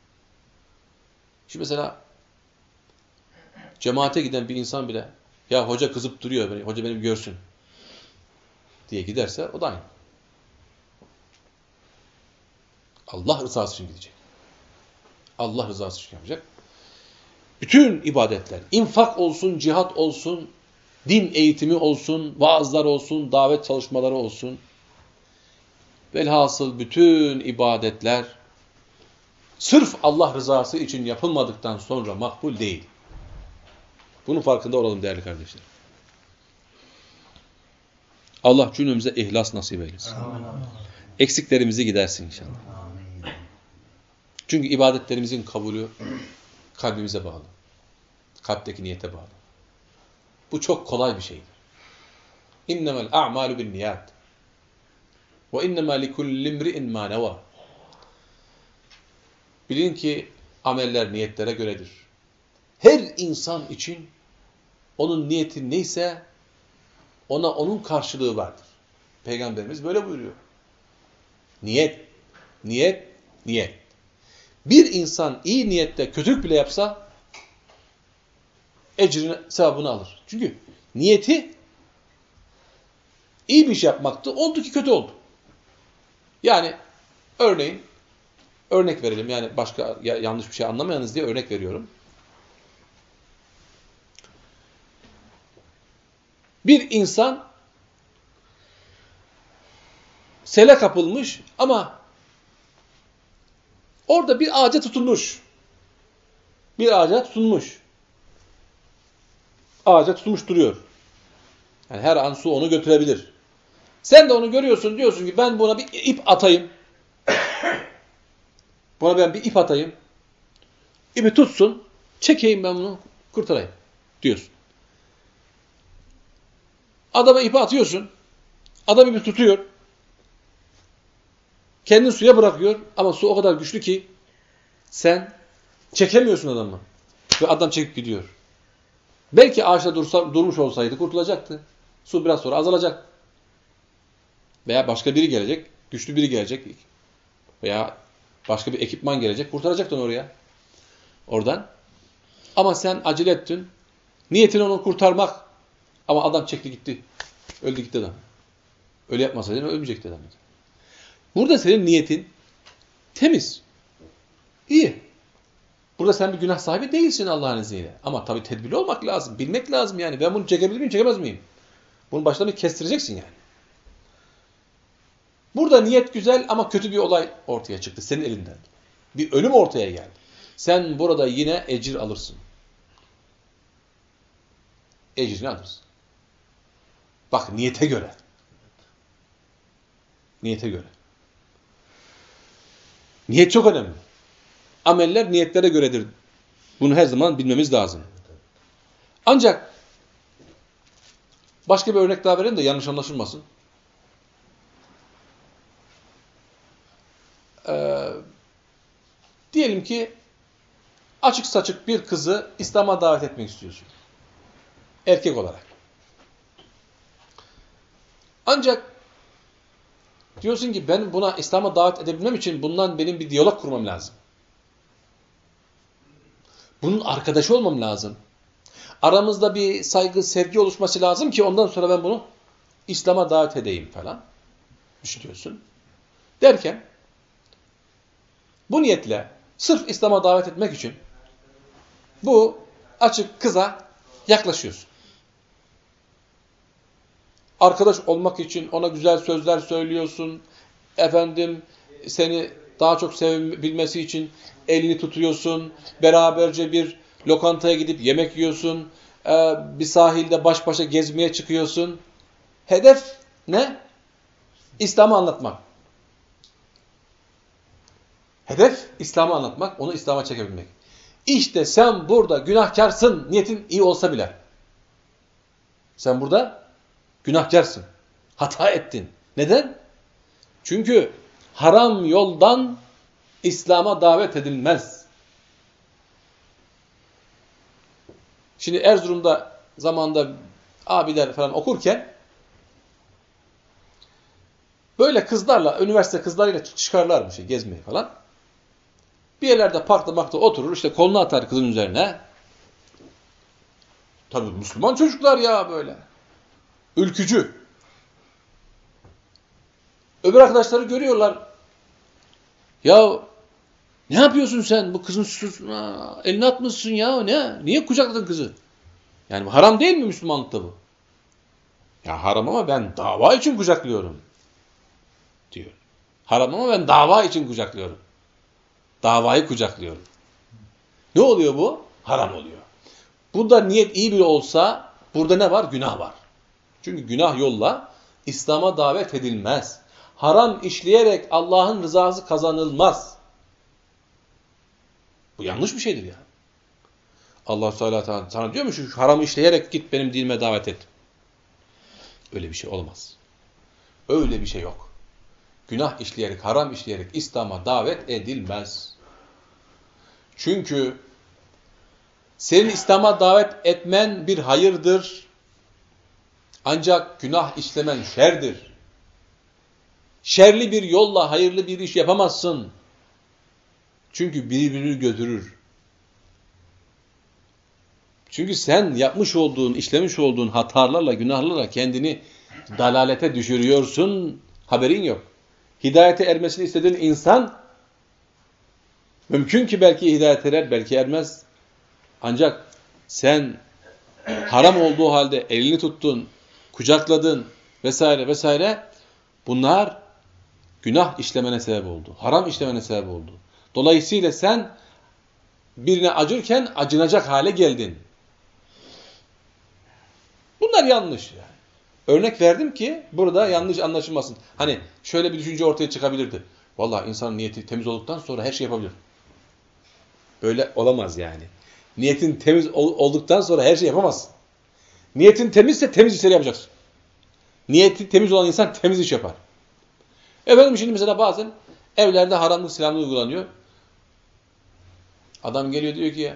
Şimdi mesela cemaate giden bir insan bile ya hoca kızıp duruyor beni, hoca beni görsün diye giderse o da aynı. Allah rızası için gidecek. Allah rızası için yapacak. Bütün ibadetler, infak olsun, cihat olsun, din eğitimi olsun, vaazlar olsun, davet çalışmaları olsun. Velhasıl bütün ibadetler sırf Allah rızası için yapılmadıktan sonra makbul değil. Bunun farkında olalım değerli kardeşler. Allah cümlemize ihlas nasip eylesin. Eksiklerimizi gidersin inşallah. Çünkü ibadetlerimizin kabulü kalbimize bağlı. Kalpteki niyete bağlı. Bu çok kolay bir şeydir. İnnemel a'malu bin niyat. Ve innemâ likullimri'in mâ nevâ. Bilin ki ameller niyetlere göredir. Her insan için onun niyeti neyse ona onun karşılığı vardır. Peygamberimiz böyle buyuruyor. Niyet, niyet, niyet. Bir insan iyi niyette kötülük bile yapsa ecrini, sevabını alır. Çünkü niyeti iyi bir şey yapmaktı. Oldu ki kötü oldu. Yani örneğin örnek verelim. Yani başka yanlış bir şey anlamayanız diye örnek veriyorum. Bir insan sele kapılmış ama orada bir ağaca tutunmuş. Bir ağaca tutunmuş. Ağaca tutunmuş duruyor. Yani her an su onu götürebilir. Sen de onu görüyorsun diyorsun ki ben buna bir ip atayım. Buna ben bir ip atayım. İpi tutsun. Çekeyim ben bunu kurtarayım diyorsun. Adama ipi atıyorsun. Adam ipi tutuyor. Kendini suya bırakıyor ama su o kadar güçlü ki sen çekemiyorsun adamı. Ve adam çekip gidiyor. Belki ağaçta dursa, durmuş olsaydı kurtulacaktı. Su biraz sonra azalacak. Veya başka biri gelecek, güçlü biri gelecek. Veya başka bir ekipman gelecek, kurtaracaktın oraya. Oradan. Ama sen acele ettin. Niyetin onu kurtarmak. Ama adam çekti gitti. Öldü gitti adam. Öyle yapmasaydın ölmeyecekti adam. Burada senin niyetin temiz. İyi. Burada sen bir günah sahibi değilsin Allah'ın izniyle. Ama tabii tedbirli olmak lazım. Bilmek lazım yani. Ben bunu çekebilir miyim, çekemez miyim? Bunu baştan bir kestireceksin yani. Burada niyet güzel ama kötü bir olay ortaya çıktı senin elinden. Bir ölüm ortaya geldi. Sen burada yine ecir alırsın. Ecrini alırsın. Bak niyete göre. Niyete göre. Niyet çok önemli. Ameller niyetlere göredir. Bunu her zaman bilmemiz lazım. Ancak başka bir örnek daha verelim de yanlış anlaşılmasın. Ee, diyelim ki açık saçık bir kızı İslam'a davet etmek istiyorsun. Erkek olarak. Ancak diyorsun ki ben buna İslam'a davet edebilmem için bundan benim bir diyalog kurmam lazım. Bunun arkadaşı olmam lazım. Aramızda bir saygı, sevgi oluşması lazım ki ondan sonra ben bunu İslam'a davet edeyim falan. Düşünüyorsun. Derken bu niyetle sırf İslam'a davet etmek için bu açık kıza yaklaşıyorsun. Arkadaş olmak için ona güzel sözler söylüyorsun. Efendim seni daha çok sevebilmesi için elini tutuyorsun. Beraberce bir lokantaya gidip yemek yiyorsun. Ee, bir sahilde baş başa gezmeye çıkıyorsun. Hedef ne? İslam'ı anlatmak. Hedef İslam'ı anlatmak, onu İslam'a çekebilmek. İşte sen burada günahkarsın, niyetin iyi olsa bile. Sen burada günahkarsın. Hata ettin. Neden? Çünkü haram yoldan İslam'a davet edilmez. Şimdi Erzurum'da zamanda abiler falan okurken böyle kızlarla, üniversite kızlarıyla çıkarlar şey gezmeye falan. Bir yerlerde parkta makta oturur, işte kolunu atar kızın üzerine. Tabii Müslüman çocuklar ya böyle. Ülkücü. Öbür arkadaşları görüyorlar. Ya ne yapıyorsun sen? Bu kızın sus, elini atmışsın ya. Ne? Niye kucakladın kızı? Yani haram değil mi Müslümanlıkta bu? Ya haram ama ben dava için kucaklıyorum. Diyor. Haram ama ben dava için kucaklıyorum. Davayı kucaklıyorum. Ne oluyor bu? Haram oluyor. Burada niyet iyi biri olsa burada ne var? Günah var. Çünkü günah yolla İslam'a davet edilmez. Haram işleyerek Allah'ın rızası kazanılmaz. Bu yanlış bir şeydir yani. Allah Teala sana diyor mu şu haramı işleyerek git benim dinime davet et. Öyle bir şey olmaz. Öyle bir şey yok. Günah işleyerek, haram işleyerek İslam'a davet edilmez. Çünkü senin İslam'a davet etmen bir hayırdır. Ancak günah işlemen şerdir. Şerli bir yolla hayırlı bir iş yapamazsın. Çünkü birbirini götürür. Çünkü sen yapmış olduğun, işlemiş olduğun hatalarla, günahlarla kendini dalalete düşürüyorsun, haberin yok. Hidayete ermesini istediğin insan, mümkün ki belki hidayet erer, belki ermez. Ancak sen haram olduğu halde elini tuttun, kucakladın vesaire vesaire, bunlar günah işlemene sebep oldu. Haram işlemene sebep oldu. Dolayısıyla sen birine acırken acınacak hale geldin. Bunlar yanlış yani. Örnek verdim ki burada yanlış anlaşılmasın. Hani şöyle bir düşünce ortaya çıkabilirdi. Vallahi insanın niyeti temiz olduktan sonra her şey yapabilir. Böyle olamaz yani. Niyetin temiz olduktan sonra her şey yapamazsın. Niyetin temizse temiz işleri yapacaksın. Niyeti temiz olan insan temiz iş yapar. Efendim şimdi mesela bazen evlerde haramlık silahlı uygulanıyor. Adam geliyor diyor ki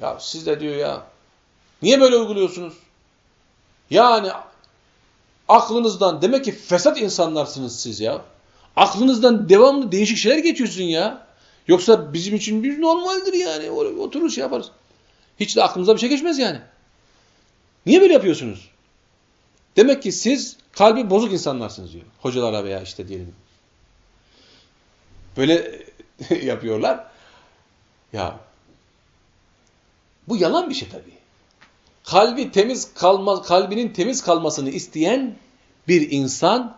ya siz de diyor ya niye böyle uyguluyorsunuz? Yani aklınızdan demek ki fesat insanlarsınız siz ya. Aklınızdan devamlı değişik şeyler geçiyorsun ya. Yoksa bizim için bir normaldir yani. Oturur şey yaparız. Hiç de aklımıza bir şey geçmez yani. Niye böyle yapıyorsunuz? Demek ki siz kalbi bozuk insanlarsınız diyor. Hocalara veya işte diyelim. Böyle *laughs* yapıyorlar. Ya bu yalan bir şey tabii kalbi temiz kalma, kalbinin temiz kalmasını isteyen bir insan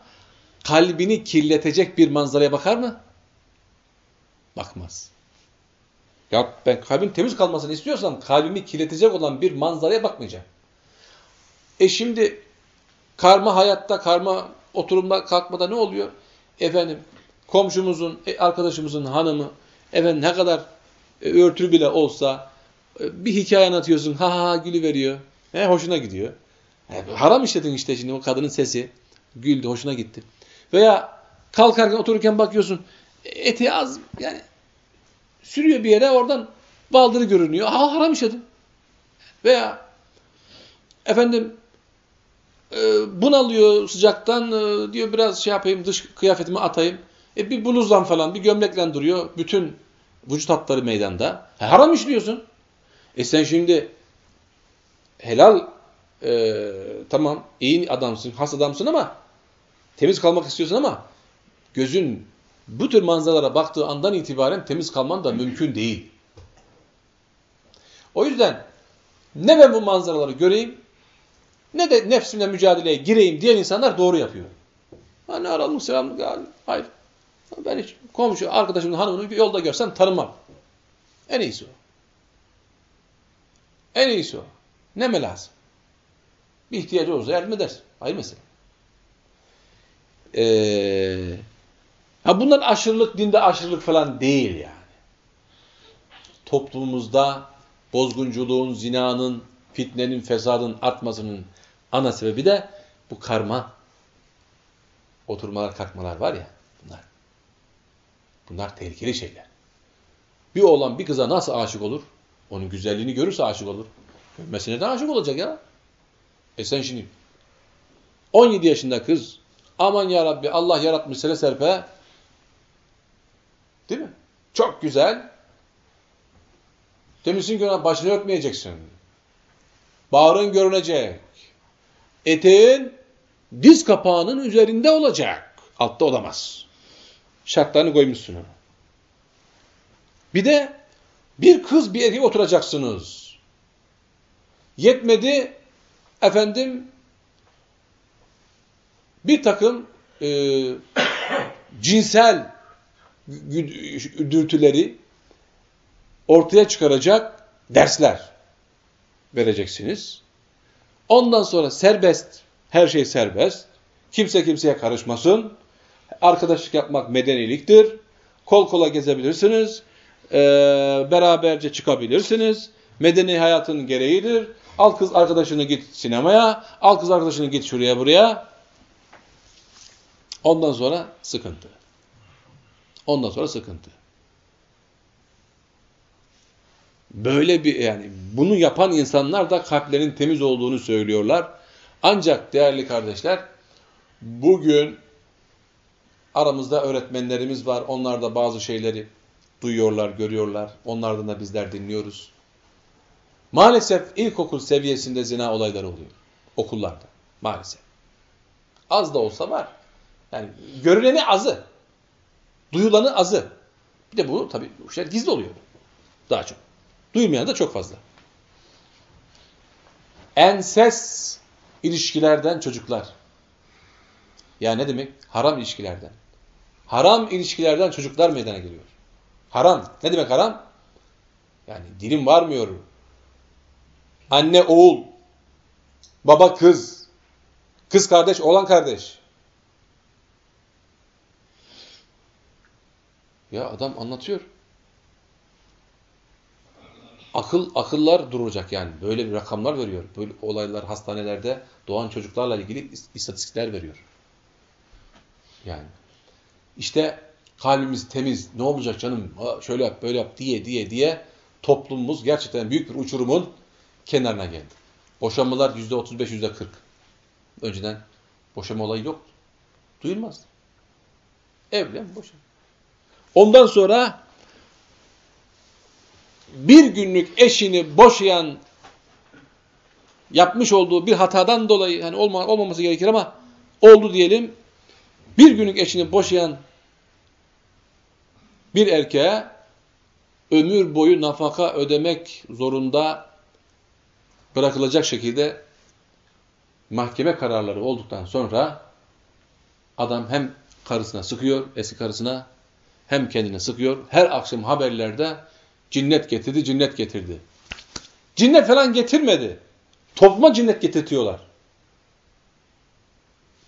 kalbini kirletecek bir manzaraya bakar mı? Bakmaz. Ya ben kalbin temiz kalmasını istiyorsam kalbimi kirletecek olan bir manzaraya bakmayacağım. E şimdi karma hayatta, karma oturumda kalkmada ne oluyor? Efendim komşumuzun, e, arkadaşımızın hanımı efendim ne kadar e, örtülü bile olsa bir hikaye anlatıyorsun. Ha ha gülü veriyor. He, hoşuna gidiyor. He, haram işledin işte şimdi o kadının sesi. Güldü, hoşuna gitti. Veya kalkarken otururken bakıyorsun eti az yani sürüyor bir yere oradan baldırı görünüyor. Ha haram işledin. Veya efendim e, bunalıyor sıcaktan e, diyor biraz şey yapayım dış kıyafetimi atayım. E, bir bluzlan falan bir gömlekle duruyor. Bütün vücut hatları meydanda. He, haram işliyorsun. E sen şimdi helal e, tamam iyi adamsın, has adamsın ama temiz kalmak istiyorsun ama gözün bu tür manzaralara baktığı andan itibaren temiz kalman da mümkün değil. O yüzden ne ben bu manzaraları göreyim ne de nefsimle mücadeleye gireyim diyen insanlar doğru yapıyor. Ha ne aralım selamlık hayır. Ben hiç komşu arkadaşımın hanımını yolda görsem tanımam. En iyisi o. En iyisi o. Ne mi lazım? Bir ihtiyacı olursa yardım edersin. Hayır mesela. Ee, Ha bunlar aşırılık, dinde aşırılık falan değil yani. Toplumumuzda bozgunculuğun, zinanın, fitnenin, fesadın artmasının ana sebebi de bu karma oturmalar, kalkmalar var ya bunlar. Bunlar tehlikeli şeyler. Bir oğlan bir kıza nasıl aşık olur? Onun güzelliğini görürse aşık olur. Görmesine de aşık olacak ya. E sen şimdi 17 yaşında kız aman ya Rabbi Allah yaratmış sene serpe değil mi? Çok güzel. Demişsin ki ona başını örtmeyeceksin. Bağrın görünecek. Eteğin diz kapağının üzerinde olacak. Altta olamaz. Şartlarını koymuşsun ona. Bir de bir kız bir erkek oturacaksınız. Yetmedi efendim bir takım e, *coughs* cinsel dürtüleri ortaya çıkaracak dersler vereceksiniz. Ondan sonra serbest, her şey serbest. Kimse kimseye karışmasın. Arkadaşlık yapmak medeniliktir. Kol kola gezebilirsiniz. Ee, beraberce çıkabilirsiniz. Medeni hayatın gereğidir. Al kız arkadaşını git sinemaya. Al kız arkadaşını git şuraya buraya. Ondan sonra sıkıntı. Ondan sonra sıkıntı. Böyle bir yani bunu yapan insanlar da kalplerin temiz olduğunu söylüyorlar. Ancak değerli kardeşler bugün aramızda öğretmenlerimiz var. Onlar da bazı şeyleri duyuyorlar, görüyorlar. Onlardan da bizler dinliyoruz. Maalesef ilkokul seviyesinde zina olayları oluyor. Okullarda. Maalesef. Az da olsa var. Yani görüleni azı. Duyulanı azı. Bir de bu tabii bu şeyler gizli oluyor. Daha çok. Duymayan da çok fazla. Enses ilişkilerden çocuklar. Ya ne demek? Haram ilişkilerden. Haram ilişkilerden çocuklar meydana geliyor. Haram. Ne demek haram? Yani dilim varmıyor. Anne oğul, baba kız, kız kardeş oğlan kardeş. Ya adam anlatıyor. Akıl akıllar duracak yani. Böyle bir rakamlar veriyor. Böyle olaylar hastanelerde doğan çocuklarla ilgili istatistikler veriyor. Yani işte kalbimiz temiz ne olacak canım şöyle yap böyle yap diye diye diye toplumumuz gerçekten büyük bir uçurumun kenarına geldi. Boşanmalar yüzde otuz beş yüzde kırk. Önceden boşanma olayı yoktu. Duyulmaz. Evlen boşan. Ondan sonra bir günlük eşini boşayan yapmış olduğu bir hatadan dolayı hani olma, olmaması gerekir ama oldu diyelim bir günlük eşini boşayan bir erkeğe ömür boyu nafaka ödemek zorunda bırakılacak şekilde mahkeme kararları olduktan sonra adam hem karısına sıkıyor, eski karısına hem kendine sıkıyor. Her akşam haberlerde cinnet getirdi, cinnet getirdi. Cinnet falan getirmedi. Topluma cinnet getirtiyorlar.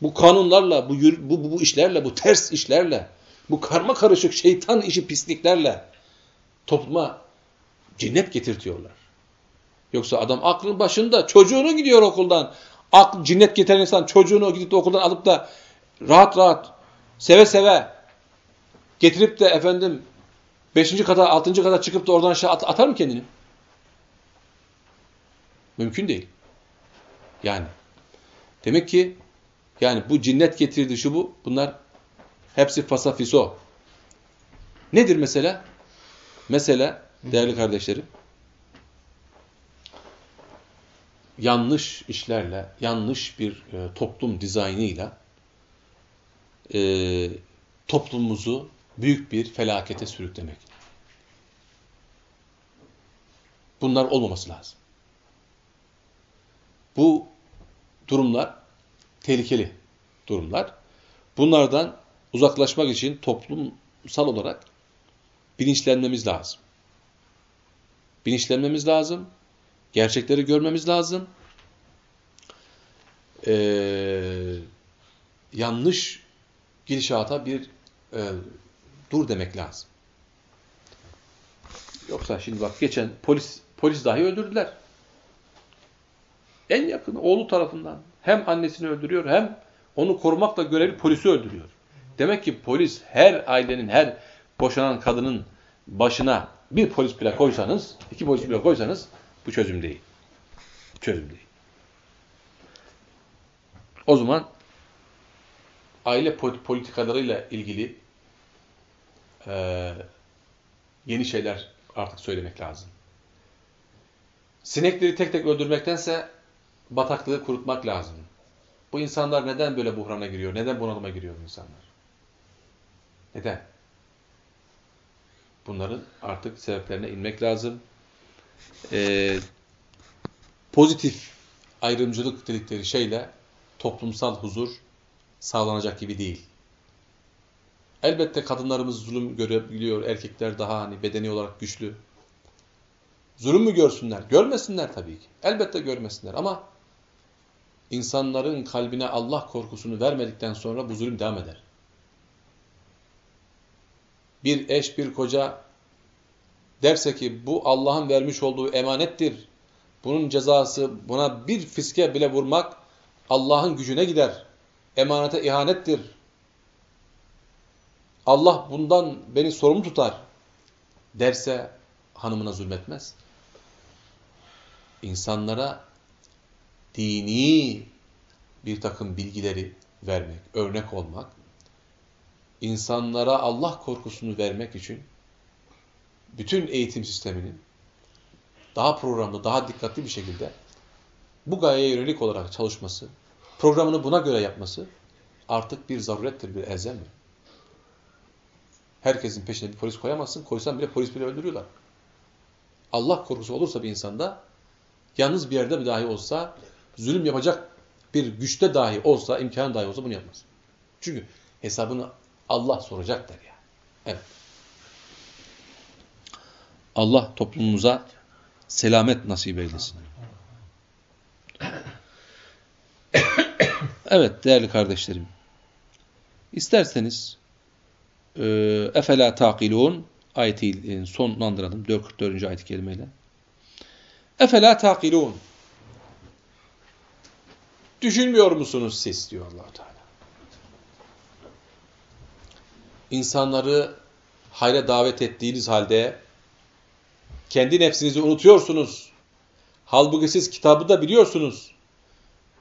Bu kanunlarla, bu, bu, bu işlerle, bu ters işlerle, bu karma karışık şeytan işi pisliklerle topluma cinnet getirtiyorlar. Yoksa adam aklın başında çocuğunu gidiyor okuldan. Aklı, cinnet getiren insan çocuğunu gidip de okuldan alıp da rahat rahat seve seve getirip de efendim beşinci kata, altıncı kata çıkıp da oradan aşağı at, atar mı kendini? Mümkün değil. Yani demek ki yani bu cinnet getirdi şu bu bunlar hepsi fasafiso. Nedir mesela? Mesela değerli kardeşlerim yanlış işlerle, yanlış bir e, toplum dizaynıyla e, toplumumuzu büyük bir felakete sürüklemek. Bunlar olmaması lazım. Bu durumlar tehlikeli durumlar. Bunlardan uzaklaşmak için toplumsal olarak bilinçlenmemiz lazım. Bilinçlenmemiz lazım. Gerçekleri görmemiz lazım. Ee, yanlış gidişata bir e, dur demek lazım. Yoksa şimdi bak geçen polis polis dahi öldürdüler. En yakın oğlu tarafından hem annesini öldürüyor hem onu korumakla görevli polisi öldürüyor. Demek ki polis her ailenin, her boşanan kadının başına bir polis bile koysanız, iki polis bile koysanız bu çözüm değil. Çözüm değil. O zaman aile politikalarıyla ilgili e, yeni şeyler artık söylemek lazım. Sinekleri tek tek öldürmektense bataklığı kurutmak lazım. Bu insanlar neden böyle buhrana giriyor? Neden bunalıma giriyor bu insanlar? Neden? Bunların artık sebeplerine inmek lazım. Ee, pozitif ayrımcılık dedikleri şeyle toplumsal huzur sağlanacak gibi değil. Elbette kadınlarımız zulüm görebiliyor, erkekler daha hani bedeni olarak güçlü. Zulüm mü görsünler? Görmesinler tabii ki. Elbette görmesinler ama insanların kalbine Allah korkusunu vermedikten sonra bu zulüm devam eder. Bir eş, bir koca derse ki bu Allah'ın vermiş olduğu emanettir. Bunun cezası buna bir fiske bile vurmak Allah'ın gücüne gider. Emanete ihanettir. Allah bundan beni sorumlu tutar derse hanımına zulmetmez. İnsanlara dini bir takım bilgileri vermek, örnek olmak, insanlara Allah korkusunu vermek için bütün eğitim sisteminin daha programlı, daha dikkatli bir şekilde bu gayeye yönelik olarak çalışması, programını buna göre yapması artık bir zarurettir, bir elzemdir. Herkesin peşine bir polis koyamazsın. Koysan bile polis bile öldürüyorlar. Allah korkusu olursa bir insanda yalnız bir yerde dahi olsa zulüm yapacak bir güçte dahi olsa, imkan dahi olsa bunu yapmaz. Çünkü hesabını Allah soracak der ya. Evet. Allah toplumumuza selamet nasip eylesin. Evet değerli kardeşlerim. İsterseniz e, efela takilun ayeti e, sonlandıralım. 44. ayet-i. Efela takilun Düşünmüyor musunuz siz diyor allah Teala. İnsanları hayra davet ettiğiniz halde kendi nefsinizi unutuyorsunuz. Halbuki siz kitabı da biliyorsunuz.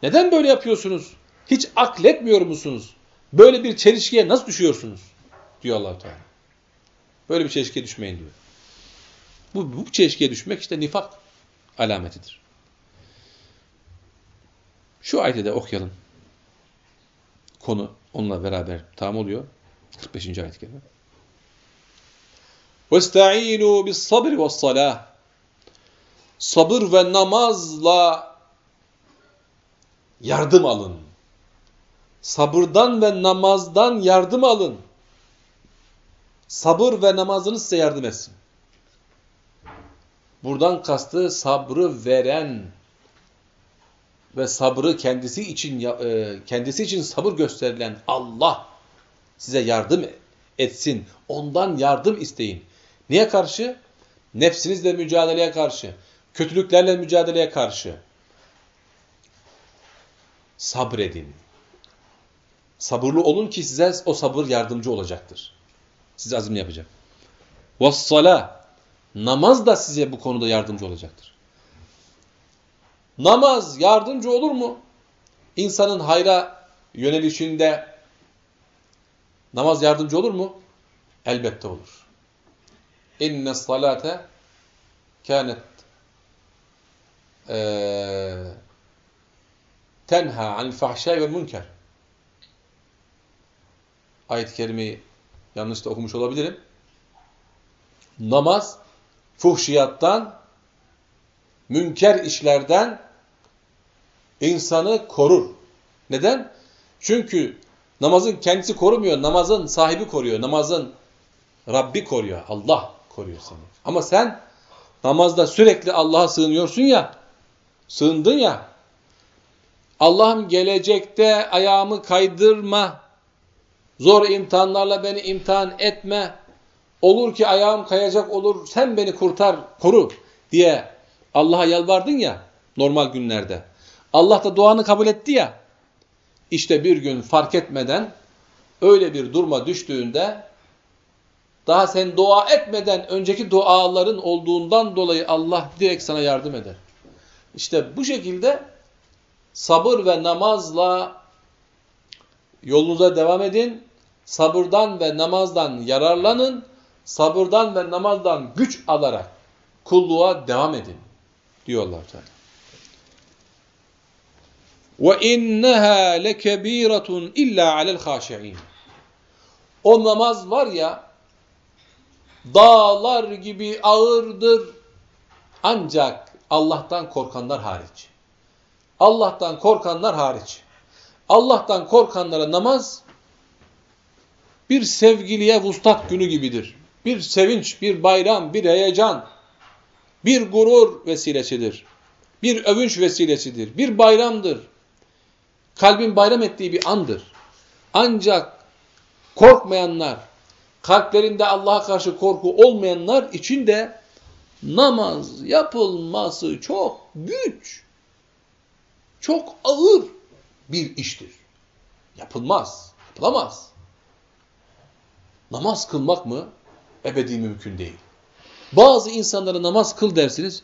Neden böyle yapıyorsunuz? Hiç akletmiyor musunuz? Böyle bir çelişkiye nasıl düşüyorsunuz? Diyor allah Teala. Böyle bir çelişkiye düşmeyin diyor. Bu, bu çelişkiye düşmek işte nifak alametidir. Şu ayeti de okuyalım. Konu onunla beraber tam oluyor. 45. ayet kelime. وَاسْتَعِينُوا بِالصَّبْرِ وَالصَّلَاةِ Sabır ve namazla yardım alın. Sabırdan ve namazdan yardım alın. Sabır ve namazınız size yardım etsin. Buradan kastı sabrı veren ve sabrı kendisi için e, kendisi için sabır gösterilen Allah size yardım etsin. Ondan yardım isteyin. Niye karşı? Nefsinizle mücadeleye karşı. Kötülüklerle mücadeleye karşı. Sabredin. Sabırlı olun ki size o sabır yardımcı olacaktır. Size azim yapacak. Vassala. Namaz da size bu konuda yardımcı olacaktır. Namaz yardımcı olur mu? İnsanın hayra yönelişinde namaz yardımcı olur mu? Elbette olur. İnne salate kânet tenha anil fahşâi ve münker. Ayet-i kerimeyi yanlış da okumuş olabilirim. Namaz fuhşiyattan münker işlerden insanı korur. Neden? Çünkü namazın kendisi korumuyor, namazın sahibi koruyor, namazın Rabbi koruyor, Allah koruyor seni. Ama sen namazda sürekli Allah'a sığınıyorsun ya, sığındın ya, Allah'ım gelecekte ayağımı kaydırma Zor imtihanlarla beni imtihan etme. Olur ki ayağım kayacak olur, sen beni kurtar, koru diye Allah'a yalvardın ya normal günlerde. Allah da duanı kabul etti ya. İşte bir gün fark etmeden öyle bir duruma düştüğünde daha sen dua etmeden önceki duaların olduğundan dolayı Allah direkt sana yardım eder. İşte bu şekilde sabır ve namazla yolunuza devam edin. Sabırdan ve namazdan yararlanın. Sabırdan ve namazdan güç alarak kulluğa devam edin diyorlar Teala. Ve inneha lekebiratun illa alel haşi'in. O namaz var ya dağlar gibi ağırdır ancak Allah'tan korkanlar hariç. Allah'tan korkanlar hariç. Allah'tan korkanlara namaz bir sevgiliye vustat günü gibidir. Bir sevinç, bir bayram, bir heyecan, bir gurur vesilesidir. Bir övünç vesilesidir. Bir bayramdır. Kalbin bayram ettiği bir andır. Ancak korkmayanlar, kalplerinde Allah'a karşı korku olmayanlar için de namaz yapılması çok güç, çok ağır bir iştir. Yapılmaz, yapılamaz. Namaz kılmak mı? Ebedi mümkün değil. Bazı insanlara namaz kıl dersiniz,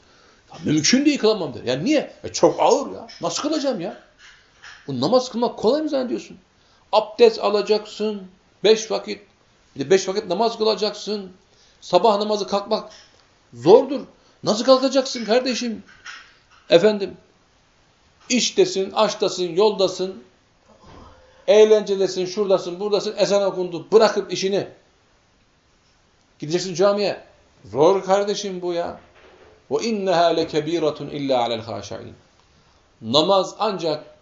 mümkün değil kılamam der. Yani niye? E çok ağır ya. Nasıl kılacağım ya? Bu namaz kılmak kolay mı zannediyorsun? Abdest alacaksın, beş vakit, bir de beş vakit namaz kılacaksın, sabah namazı kalkmak zordur. Nasıl kalkacaksın kardeşim? Efendim, iştesin, açtasın, yoldasın, eğlencedesin, şuradasın, buradasın, ezan okundu, bırakıp işini. Gideceksin camiye. Zor kardeşim bu ya. Ve inneha lekebiratun illa alel haşain. Namaz ancak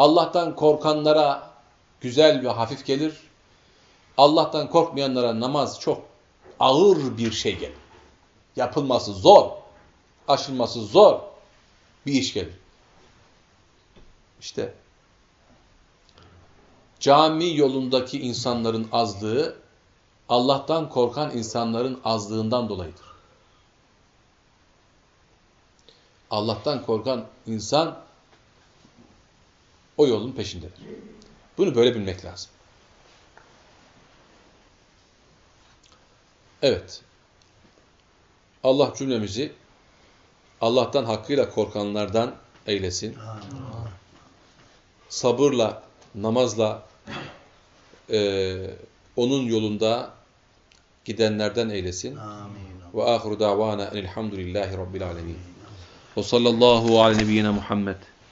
Allah'tan korkanlara güzel ve hafif gelir. Allah'tan korkmayanlara namaz çok ağır bir şey gelir. Yapılması zor, aşılması zor bir iş gelir. İşte cami yolundaki insanların azlığı Allah'tan korkan insanların azlığından dolayıdır. Allah'tan korkan insan o yolun peşindedir. Bunu böyle bilmek lazım. Evet. Allah cümlemizi Allah'tan hakkıyla korkanlardan eylesin. Sabırla, namazla e, onun yolunda gidenlerden eylesin. Ve ahiru davana enilhamdülillahi rabbil alemin. Ve sallallahu ala nebiyyina Muhammed